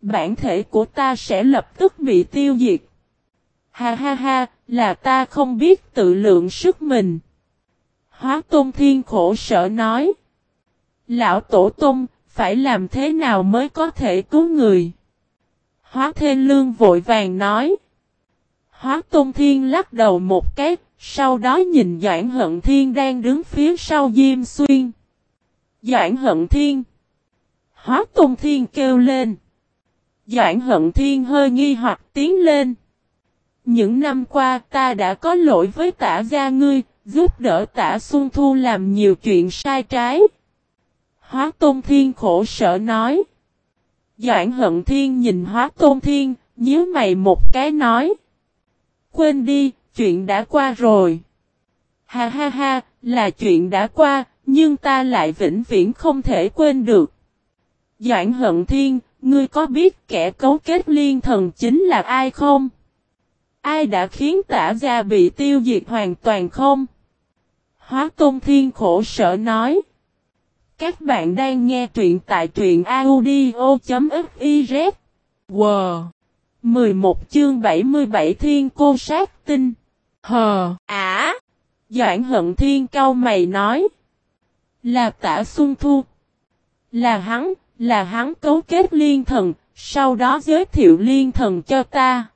Bản thể của ta sẽ lập tức bị tiêu diệt. Ha ha ha, là ta không biết tự lượng sức mình. Hóa Tôn Thiên khổ sở nói. Lão Tổ Tông, phải làm thế nào mới có thể cứu người? Hóa Thê Lương vội vàng nói. Hóa Tôn Thiên lắc đầu một cái, sau đó nhìn Doãn Hận Thiên đang đứng phía sau Diêm Xuyên. Doãn Hận Thiên. Hóa Tôn Thiên kêu lên. Doãn Hận Thiên hơi nghi hoặc tiến lên. Những năm qua ta đã có lỗi với tả gia ngươi, giúp đỡ tả Xuân Thu làm nhiều chuyện sai trái. Hóa Tôn Thiên khổ sở nói. Doãn Hận Thiên nhìn Hóa Tôn Thiên, nhíu mày một cái nói. Quên đi, chuyện đã qua rồi. Ha ha ha, là chuyện đã qua, nhưng ta lại vĩnh viễn không thể quên được. Doãn hận thiên, ngươi có biết kẻ cấu kết liên thần chính là ai không? Ai đã khiến tả gia bị tiêu diệt hoàn toàn không? Hóa tôn thiên khổ sở nói. Các bạn đang nghe truyện tại truyện audio.fif. Wow! 11 chương 77 thiên cô sát tinh. Hờ, ả. Doãn hận thiên cao mày nói. Là tả xuân thu. Là hắn, là hắn cấu kết liên thần, sau đó giới thiệu liên thần cho ta.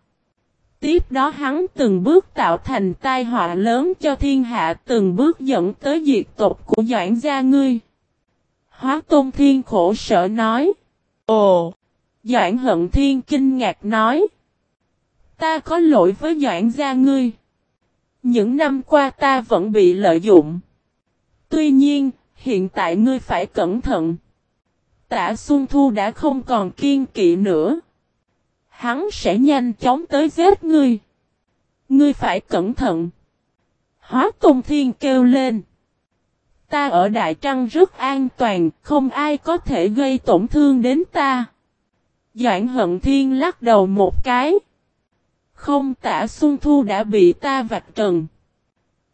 Tiếp đó hắn từng bước tạo thành tai họa lớn cho thiên hạ từng bước dẫn tới diệt tộc của Doãn gia ngươi. Hóa Tôn Thiên khổ sở nói. Ồ! Doãn hận thiên kinh ngạc nói. Ta có lỗi với Doãn gia ngươi. Những năm qua ta vẫn bị lợi dụng. Tuy nhiên, hiện tại ngươi phải cẩn thận. Tạ Xuân Thu đã không còn kiên kỵ nữa. Hắn sẽ nhanh chóng tới giết ngươi. Ngươi phải cẩn thận. Hóa Tôn Thiên kêu lên. Ta ở Đại Trăng rất an toàn, không ai có thể gây tổn thương đến ta. Doãn hận thiên lắc đầu một cái. Không, tả Xuân Thu đã bị ta vạch trần.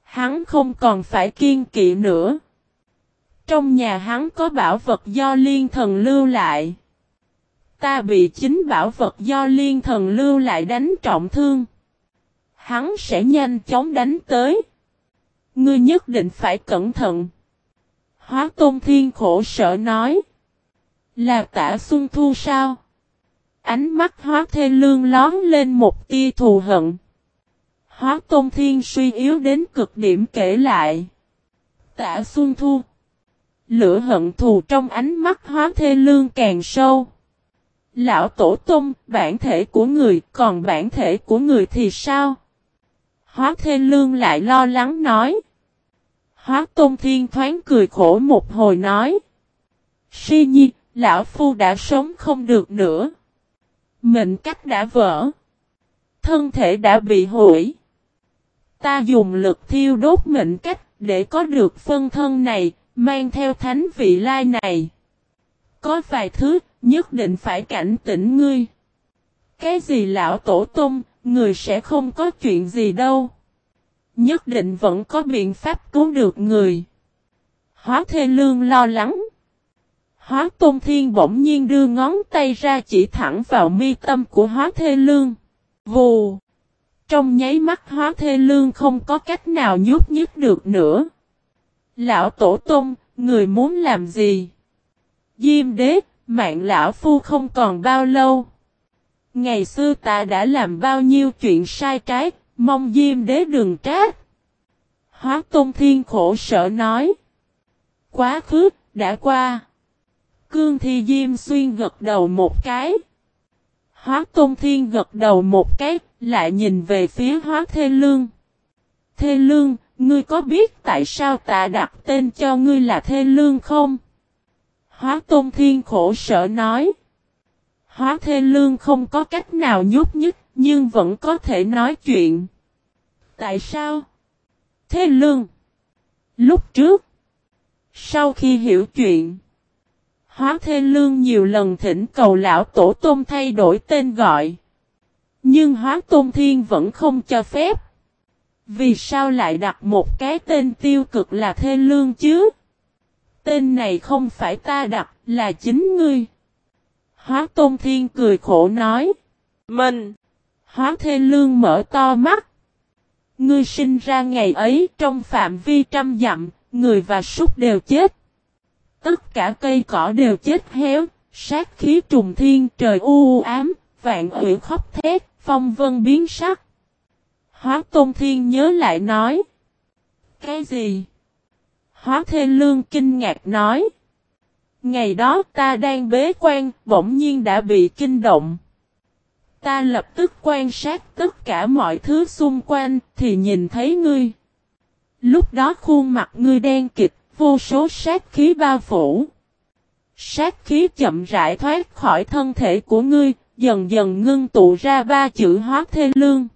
Hắn không còn phải kiên kỵ nữa. Trong nhà hắn có bảo vật do liên thần lưu lại. Ta bị chính bảo vật do liên thần lưu lại đánh trọng thương. Hắn sẽ nhanh chóng đánh tới. Ngươi nhất định phải cẩn thận. Hóa Tôn Thiên khổ sở nói. Là tả Xuân Thu sao? Ánh mắt hóa thê lương lón lên một tia thù hận. Hóa tôn thiên suy yếu đến cực điểm kể lại. Tạ Xuân Thu. Lửa hận thù trong ánh mắt hóa thê lương càng sâu. Lão Tổ Tông, bản thể của người, còn bản thể của người thì sao? Hóa thê lương lại lo lắng nói. Hóa Tôn Thiên thoáng cười khổ một hồi nói. Si nhi, Lão Phu đã sống không được nữa. Mệnh cách đã vỡ. Thân thể đã bị hủy. Ta dùng lực thiêu đốt mệnh cách để có được phân thân này, mang theo thánh vị lai này. Có vài thứ, nhất định phải cảnh tỉnh ngươi. Cái gì lão tổ tông, người sẽ không có chuyện gì đâu. Nhất định vẫn có biện pháp cứu được người. Hóa thê lương lo lắng. Hóa tôn thiên bỗng nhiên đưa ngón tay ra chỉ thẳng vào mi tâm của hóa thê lương. Vù! Trong nháy mắt hóa thê lương không có cách nào nhúc nhích được nữa. Lão tổ tôn, người muốn làm gì? Diêm đế, mạng lão phu không còn bao lâu. Ngày xưa ta đã làm bao nhiêu chuyện sai trái, mong Diêm đế đừng trách. Hóa Tôn Thiên khổ sở nói. Quá khứ, đã qua. Cương Thi Diêm Xuyên gật đầu một cái. Hóa Tôn Thiên gật đầu một cái, lại nhìn về phía Hóa Thê Lương. Thê Lương, ngươi có biết tại sao ta đặt tên cho ngươi là Thê Lương không? Hóa Tôn Thiên khổ sở nói. Hóa Thê Lương không có cách nào nhúc nhích, nhưng vẫn có thể nói chuyện. Tại sao? Thê Lương. Lúc trước. Sau khi hiểu chuyện. Hóa Thê Lương nhiều lần thỉnh cầu lão tổ Tôn thay đổi tên gọi. Nhưng Hóa Tôn Thiên vẫn không cho phép. Vì sao lại đặt một cái tên tiêu cực là Thê Lương chứ? Tên này không phải ta đặt, là chính ngươi. Hóa Tôn Thiên cười khổ nói. Mình. Hóa Thê Lương mở to mắt. Ngươi sinh ra ngày ấy trong phạm vi trăm dặm, người và súc đều chết. Tất cả cây cỏ đều chết héo, sát khí trùng thiên trời u ám, vạn ủy khóc thét, phong vân biến sắc. Hóa Tôn Thiên nhớ lại nói. Cái gì? Hóa Thê Lương kinh ngạc nói. Ngày đó ta đang bế quan, bỗng nhiên đã bị kinh động. Ta lập tức quan sát tất cả mọi thứ xung quanh, thì nhìn thấy ngươi. Lúc đó khuôn mặt ngươi đen kịch, vô số sát khí bao phủ. Sát khí chậm rãi thoát khỏi thân thể của ngươi, dần dần ngưng tụ ra ba chữ hóa thê lương.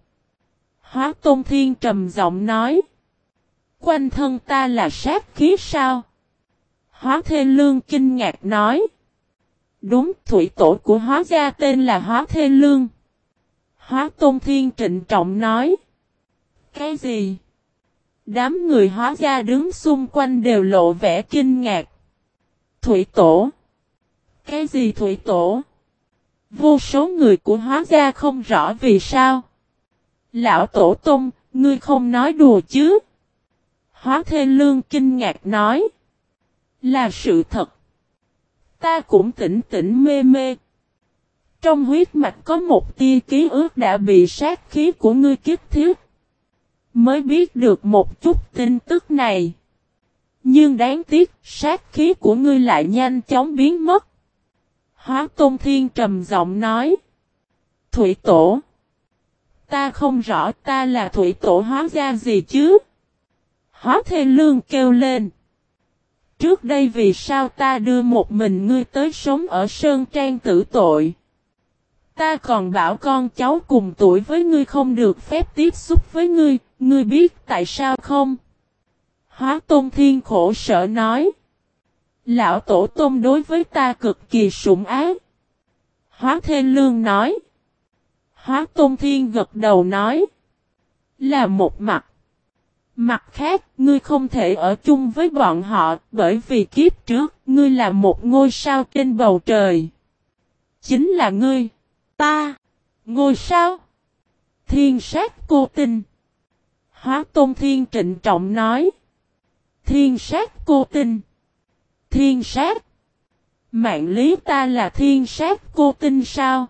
Hóa tôn thiên trầm giọng nói. Quanh thân ta là sát khí sao? Hóa thê lương kinh ngạc nói. Đúng, thủy tổ của hóa gia tên là hóa thê lương. Hóa tôn thiên trịnh trọng nói. Cái gì? Đám người hóa ra đứng xung quanh đều lộ vẻ kinh ngạc. Thủy tổ. Cái gì thủy tổ? Vô số người của hóa gia không rõ vì sao. Lão tổ tông, ngươi không nói đùa chứ? Hóa thê lương kinh ngạc nói. Là sự thật. Ta cũng tỉnh tỉnh mê mê. Trong huyết mạch có một tia ký ức đã bị sát khí của ngươi kiếp thiết. Mới biết được một chút tin tức này. Nhưng đáng tiếc, sát khí của ngươi lại nhanh chóng biến mất. Hóa Tôn Thiên trầm giọng nói. Thủy Tổ. Ta không rõ ta là Thủy Tổ hóa ra gì chứ. Hóa Thê Lương kêu lên. Trước đây vì sao ta đưa một mình ngươi tới sống ở Sơn Trang tử tội. Ta còn bảo con cháu cùng tuổi với ngươi không được phép tiếp xúc với ngươi, ngươi biết tại sao không? Hóa Tôn Thiên khổ sở nói. Lão Tổ Tôn đối với ta cực kỳ sủng ác. Hóa Thê Lương nói. Hóa Tôn Thiên gật đầu nói. Là một mặt. Mặt khác, ngươi không thể ở chung với bọn họ, bởi vì kiếp trước, ngươi là một ngôi sao trên bầu trời. Chính là ngươi. Ta. Ngôi sao. Thiên sát cô tinh. Hóa Tôn Thiên trịnh trọng nói. Thiên sát cô tinh. Thiên sát. Mạng lý ta là thiên sát cô tinh sao?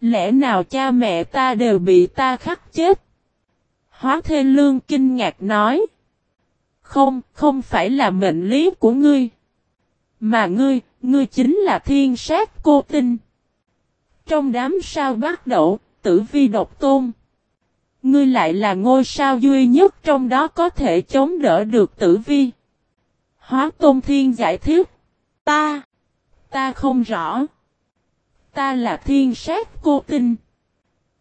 Lẽ nào cha mẹ ta đều bị ta khắc chết? Hóa Thê Lương kinh ngạc nói. Không, không phải là mệnh lý của ngươi. Mà ngươi, ngươi chính là thiên sát cô tinh. Trong đám sao bắt đầu, tử vi độc tôn. Ngươi lại là ngôi sao duy nhất trong đó có thể chống đỡ được tử vi. Hóa tôn thiên giải thích. Ta, ta không rõ. Ta là thiên sát cô tinh.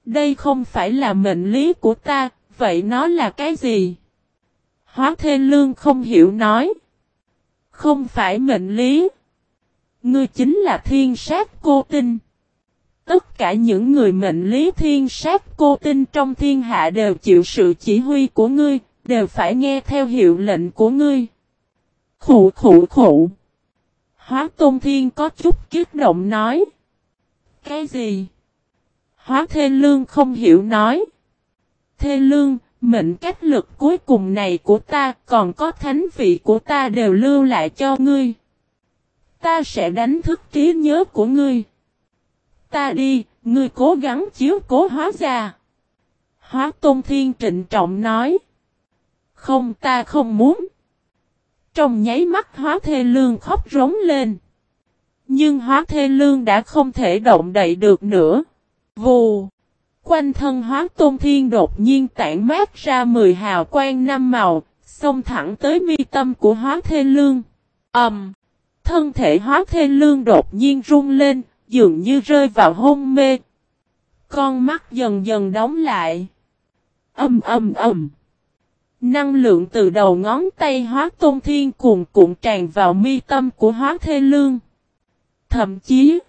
Đây không phải là mệnh lý của ta, vậy nó là cái gì? Hóa Thê Lương không hiểu nói. Không phải mệnh lý. Ngươi chính là thiên sát cô tinh. Tất cả những người mệnh lý thiên sát cô tinh trong thiên hạ đều chịu sự chỉ huy của ngươi, đều phải nghe theo hiệu lệnh của ngươi. Khủ khủ khủ. Hóa Tôn Thiên có chút kiếp động nói. Cái gì? Hóa Thê Lương không hiểu nói. Thê Lương, mệnh cách lực cuối cùng này của ta còn có thánh vị của ta đều lưu lại cho ngươi. Ta sẽ đánh thức trí nhớ của ngươi. Ta đi, ngươi cố gắng chiếu cố hóa ra. Hóa Tôn Thiên trịnh trọng nói. Không ta không muốn. Trong nháy mắt hóa thê lương khóc rống lên. Nhưng hóa thê lương đã không thể động đậy được nữa. Vù. Quanh thân hóa tôn thiên đột nhiên tản mát ra mười hào quang năm màu, xông thẳng tới mi tâm của hóa thê lương. Ẩm. Um, thân thể hóa thê lương đột nhiên rung lên, dường như rơi vào hôn mê. Con mắt dần dần đóng lại. Âm âm âm. Năng lượng từ đầu ngón tay hóa tôn thiên cuồn cuộn tràn vào mi tâm của hóa thê lương. Thậm chí,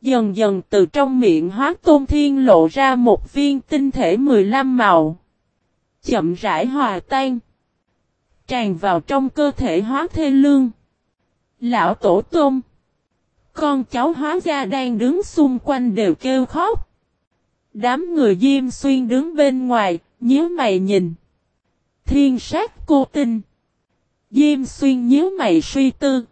dần dần từ trong miệng hóa tôn thiên lộ ra một viên tinh thể 15 màu. Chậm rãi hòa tan. Tràn vào trong cơ thể hóa thê lương. Lão tổ tôn. Con cháu hóa ra đang đứng xung quanh đều kêu khóc. Đám người diêm xuyên đứng bên ngoài, nhớ mày nhìn. Thiên sát cô tinh. Diêm xuyên nhớ mày suy tư.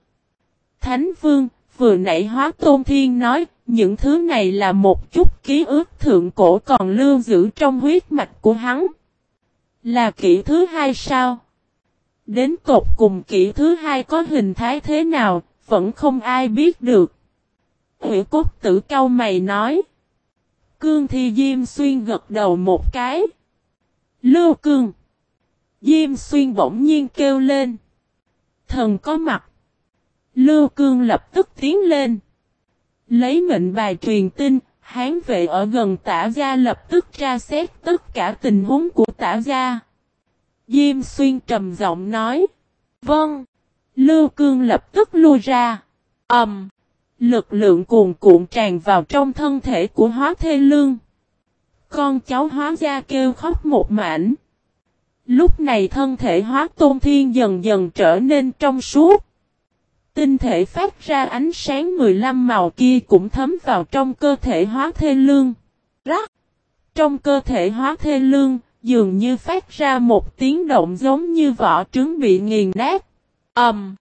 Thánh vương, vừa nãy hóa tôn thiên nói, những thứ này là một chút ký ức thượng cổ còn lưu giữ trong huyết mạch của hắn. Là kỷ thứ hai sao? Đến cột cùng kỷ thứ hai có hình thái thế nào, vẫn không ai biết được. Hủy cốt tử cao mày nói. Cương thi diêm xuyên gật đầu một cái. Lưu cương. Diêm xuyên bỗng nhiên kêu lên. Thần có mặt. Lưu cương lập tức tiến lên. Lấy mệnh bài truyền tin, hán vệ ở gần tả gia lập tức tra xét tất cả tình huống của tả gia. Diêm xuyên trầm giọng nói. Vâng. Lưu cương lập tức lui ra. âm Um, lực lượng cuồn cuộn tràn vào trong thân thể của hóa thê lương. Con cháu hóa ra kêu khóc một mảnh. Lúc này thân thể hóa tôn thiên dần dần trở nên trong suốt. Tinh thể phát ra ánh sáng 15 màu kia cũng thấm vào trong cơ thể hóa thê lương. Rắc! Trong cơ thể hóa thê lương, dường như phát ra một tiếng động giống như vỏ trứng bị nghiền nát. Ẩm! Um,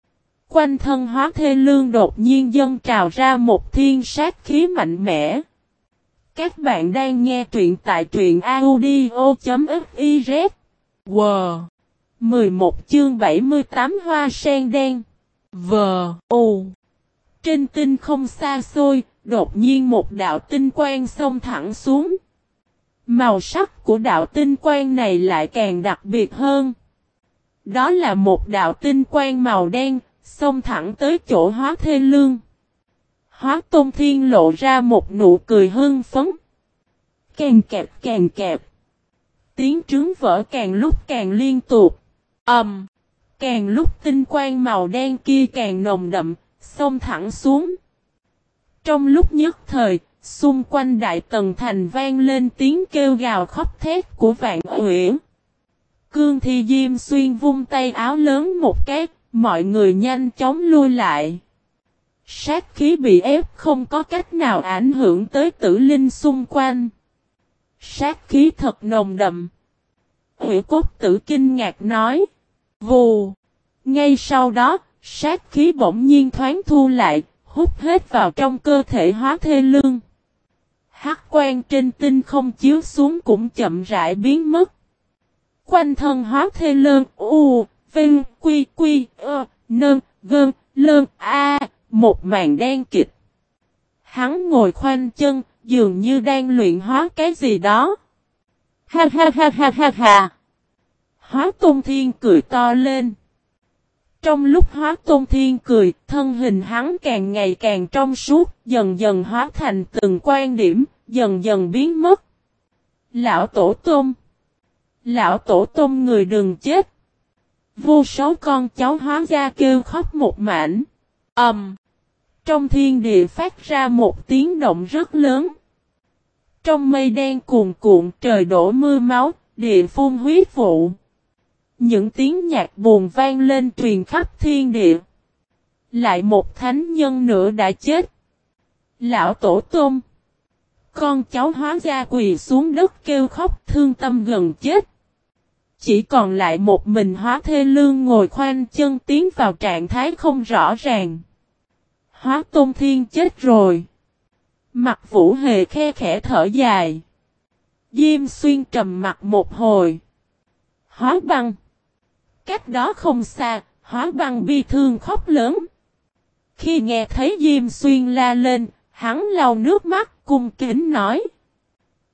quanh thân hóa thê lương đột nhiên dâng trào ra một thiên sát khí mạnh mẽ. Các bạn đang nghe truyện tại truyện audio.fiz. Wow! 11 chương 78 hoa sen đen. V. u. Trên tinh không xa xôi, đột nhiên một đạo tinh quang xông thẳng xuống. Màu sắc của đạo tinh quang này lại càng đặc biệt hơn. Đó là một đạo tinh quang màu đen, xông thẳng tới chỗ hóa thê lương. Hóa tôn thiên lộ ra một nụ cười hưng phấn. Càng kẹp càng kẹp. Tiếng trứng vỡ càng lúc càng liên tục. ầm, Um, Càng lúc tinh quang màu đen kia càng nồng đậm, xông thẳng xuống. Trong lúc nhất thời, xung quanh đại tầng thành vang lên tiếng kêu gào khóc thét của vạn uyển. Cương thi diêm xuyên vung tay áo lớn một cái, mọi người nhanh chóng lui lại. Sát khí bị ép không có cách nào ảnh hưởng tới tử linh xung quanh. Sát khí thật nồng đậm. Hủy cốt tử kinh ngạc nói. Vù. Ngay sau đó, sát khí bỗng nhiên thoáng thu lại, hút hết vào trong cơ thể hóa thê lương. hắc quan trên tinh không chiếu xuống cũng chậm rãi biến mất. Quanh thân hóa thê lơn u, vinh, quy, quy, ơ, nơn, gơn, lơn, a, một màn đen kịch. Hắn ngồi khoanh chân, dường như đang luyện hóa cái gì đó. Ha ha ha ha ha ha. Hóa Tôn Thiên cười to lên. Trong lúc hóa Tôn Thiên cười, thân hình hắn càng ngày càng trong suốt, dần dần hóa thành từng quan điểm, dần dần biến mất. Lão Tổ Tôn Lão Tổ tôm người đừng chết. Vô số con cháu hóa ra kêu khóc một mảnh. Ầm. Um, trong thiên địa phát ra một tiếng động rất lớn. Trong mây đen cuồn cuộn trời đổ mưa máu, địa phun huyết vụ. Những tiếng nhạc buồn vang lên truyền khắp thiên địa. Lại một thánh nhân nữa đã chết. Lão Tổ tôm, Con cháu hóa ra quỳ xuống đất kêu khóc thương tâm gần chết. Chỉ còn lại một mình hóa thê lương ngồi khoanh chân tiến vào trạng thái không rõ ràng. Hóa tôn thiên chết rồi. Mặt vũ hề khe khẽ thở dài. Diêm xuyên trầm mặt một hồi. Hóa băng. Cách đó không xa, hóa băng bi thương khóc lớn. Khi nghe thấy Diêm xuyên la lên, hắn lau nước mắt cung kính nói.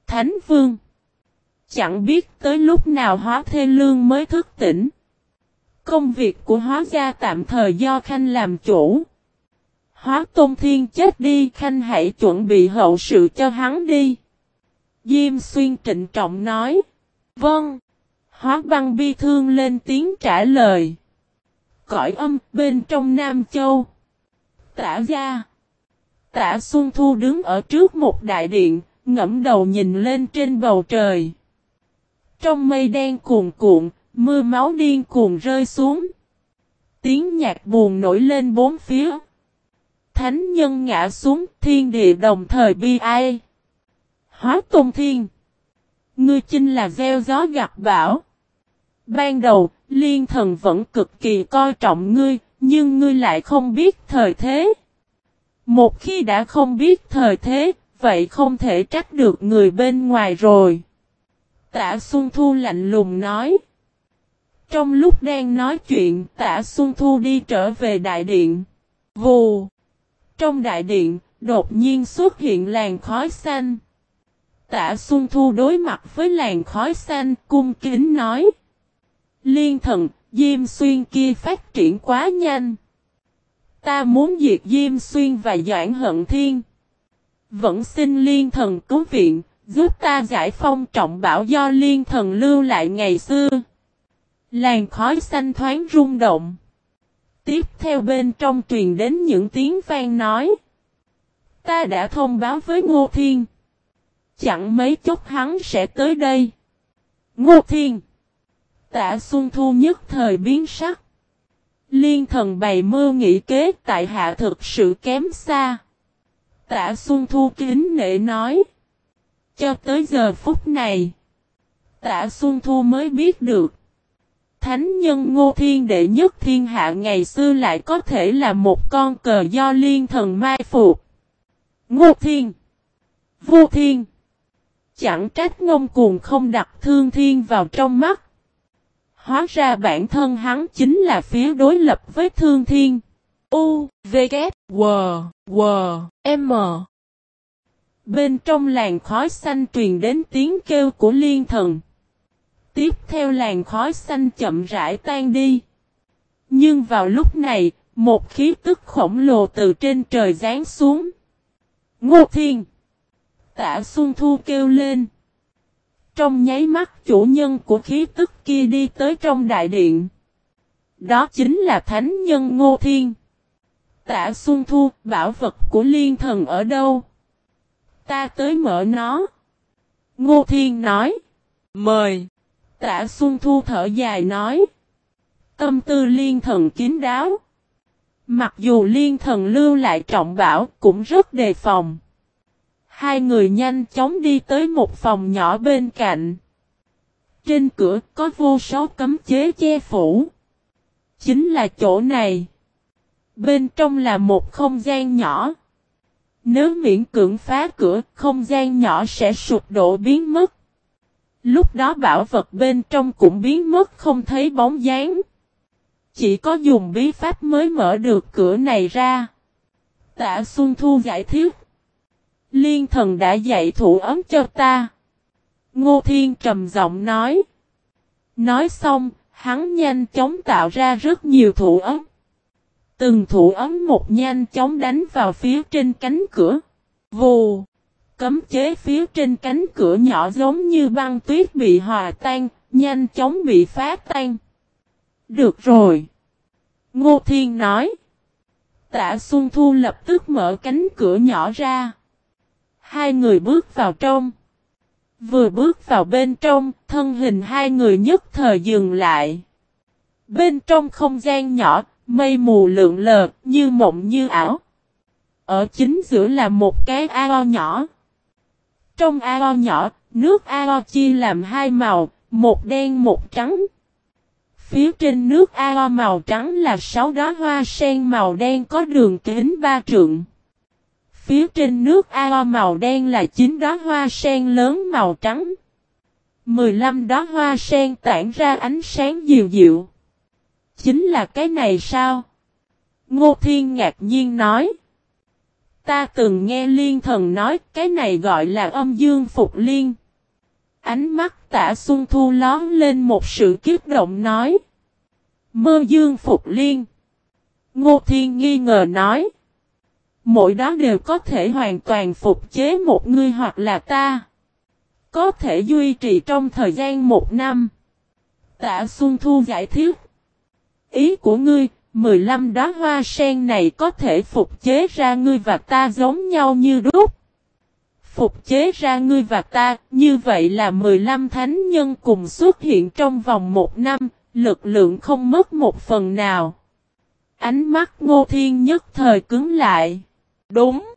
Thánh vương. Chẳng biết tới lúc nào hóa thê lương mới thức tỉnh. Công việc của hóa gia tạm thời do Khanh làm chủ. Hóa tôn thiên chết đi Khanh hãy chuẩn bị hậu sự cho hắn đi. Diêm xuyên trịnh trọng nói. Vâng. Hóa băng bi thương lên tiếng trả lời. Cõi âm bên trong Nam Châu. Tả gia. Tả Xuân Thu đứng ở trước một đại điện, ngẫm đầu nhìn lên trên bầu trời. Trong mây đen cuồn cuộn, mưa máu điên cuồn rơi xuống. Tiếng nhạc buồn nổi lên bốn phía. Thánh nhân ngã xuống, thiên địa đồng thời bi ai. Hóa tôn thiên. Ngươi chinh là gieo gió gặp bão. Ban đầu, liên thần vẫn cực kỳ coi trọng ngươi, nhưng ngươi lại không biết thời thế. Một khi đã không biết thời thế, vậy không thể trách được người bên ngoài rồi. Tạ Xuân Thu lạnh lùng nói. Trong lúc đang nói chuyện, Tạ Xuân Thu đi trở về đại điện. Vù! Trong đại điện, đột nhiên xuất hiện làn khói xanh. Tạ Xuân Thu đối mặt với làn khói xanh, cung kính nói. Liên thần, Diêm Xuyên kia phát triển quá nhanh. Ta muốn diệt Diêm Xuyên và Doãn Hận Thiên. Vẫn xin liên thần cứu viện, giúp ta giải phong trọng bảo do liên thần lưu lại ngày xưa. Làn khói xanh thoáng rung động. Tiếp theo bên trong truyền đến những tiếng vang nói. Ta đã thông báo với Ngô Thiên. Chẳng mấy chốc hắn sẽ tới đây. Ngô Thiên. Tạ Xuân Thu nhất thời biến sắc. Liên thần bày mưu nghĩ kế tại hạ thực sự kém xa. Tạ Xuân Thu kính nể nói. Cho tới giờ phút này. Tạ Xuân Thu mới biết được. Thánh nhân Ngô Thiên Đệ nhất thiên hạ ngày xưa lại có thể là một con cờ do liên thần mai phục. Ngô Thiên Vô Thiên Chẳng trách ngông cuồng không đặt thương thiên vào trong mắt. Hóa ra bản thân hắn chính là phía đối lập với thương thiên. U, V, K, W, W, M. Bên trong làng khói xanh truyền đến tiếng kêu của liên thần. Tiếp theo làn khói xanh chậm rãi tan đi. Nhưng vào lúc này, một khí tức khổng lồ từ trên trời giáng xuống. Ngô Thiên! Tạ Xuân Thu kêu lên. Trong nháy mắt chủ nhân của khí tức kia đi tới trong đại điện. Đó chính là Thánh Nhân Ngô Thiên. Tạ Xuân Thu, bảo vật của liên thần ở đâu? Ta tới mở nó. Ngô Thiên nói. Mời. Tạ Xuân Thu thở dài nói. Tâm tư liên thần kín đáo. Mặc dù liên thần lưu lại trọng bảo cũng rất đề phòng. Hai người nhanh chóng đi tới một phòng nhỏ bên cạnh. Trên cửa có vô số cấm chế che phủ. Chính là chỗ này. Bên trong là một không gian nhỏ. Nếu miễn cưỡng phá cửa, không gian nhỏ sẽ sụp đổ biến mất. Lúc đó bảo vật bên trong cũng biến mất không thấy bóng dáng. Chỉ có dùng bí pháp mới mở được cửa này ra. Tạ Xuân Thu giải thích. Liên thần đã dạy thủ ấm cho ta. Ngô Thiên trầm giọng nói. Nói xong, hắn nhanh chóng tạo ra rất nhiều thủ ấm. Từng thủ ấm một nhanh chóng đánh vào phía trên cánh cửa. Vù! Cấm chế phía trên cánh cửa nhỏ giống như băng tuyết bị hòa tan, nhanh chóng bị phá tan. Được rồi. Ngô Thiên nói. Tạ Xuân Thu lập tức mở cánh cửa nhỏ ra. Hai người bước vào trong. Vừa bước vào bên trong, thân hình hai người nhất thời dừng lại. Bên trong không gian nhỏ, mây mù lượn lờ, như mộng như ảo. Ở chính giữa là một cái ao nhỏ. Trong ao nhỏ, nước ao chia làm hai màu, một đen một trắng. Phía trên nước ao màu trắng là sáu đóa hoa sen màu đen có đường kính ba trượng. Phía trên nước ao màu đen là chín đóa hoa sen lớn màu trắng. 15 đóa hoa sen tản ra ánh sáng dịu dịu. Chính là cái này sao? Ngô Thiên ngạc nhiên nói. Ta từng nghe liên thần nói cái này gọi là âm dương phục liên. Ánh mắt tả xuân thu lón lên một sự kiếp động nói. Mơ dương phục liên. Ngô Thiên nghi ngờ nói. Mỗi đó đều có thể hoàn toàn phục chế một người hoặc là ta. Có thể duy trì trong thời gian một năm. Tạ Xuân Thu giải thích. Ý của ngươi, 15 đóa hoa sen này có thể phục chế ra ngươi và ta giống nhau như đúc. Phục chế ra ngươi và ta, như vậy là 15 thánh nhân cùng xuất hiện trong vòng một năm, lực lượng không mất một phần nào. Ánh mắt ngô thiên nhất thời cứng lại. Đúng.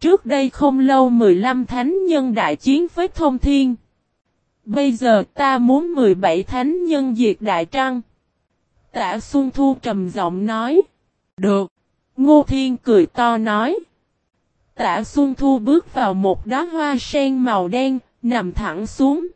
Trước đây không lâu 15 thánh nhân đại chiến với thông thiên. Bây giờ ta muốn 17 thánh nhân diệt đại trăng. Tạ Xuân Thu trầm giọng nói. Được. Ngô Thiên cười to nói. Tạ Xuân Thu bước vào một đóa hoa sen màu đen, nằm thẳng xuống.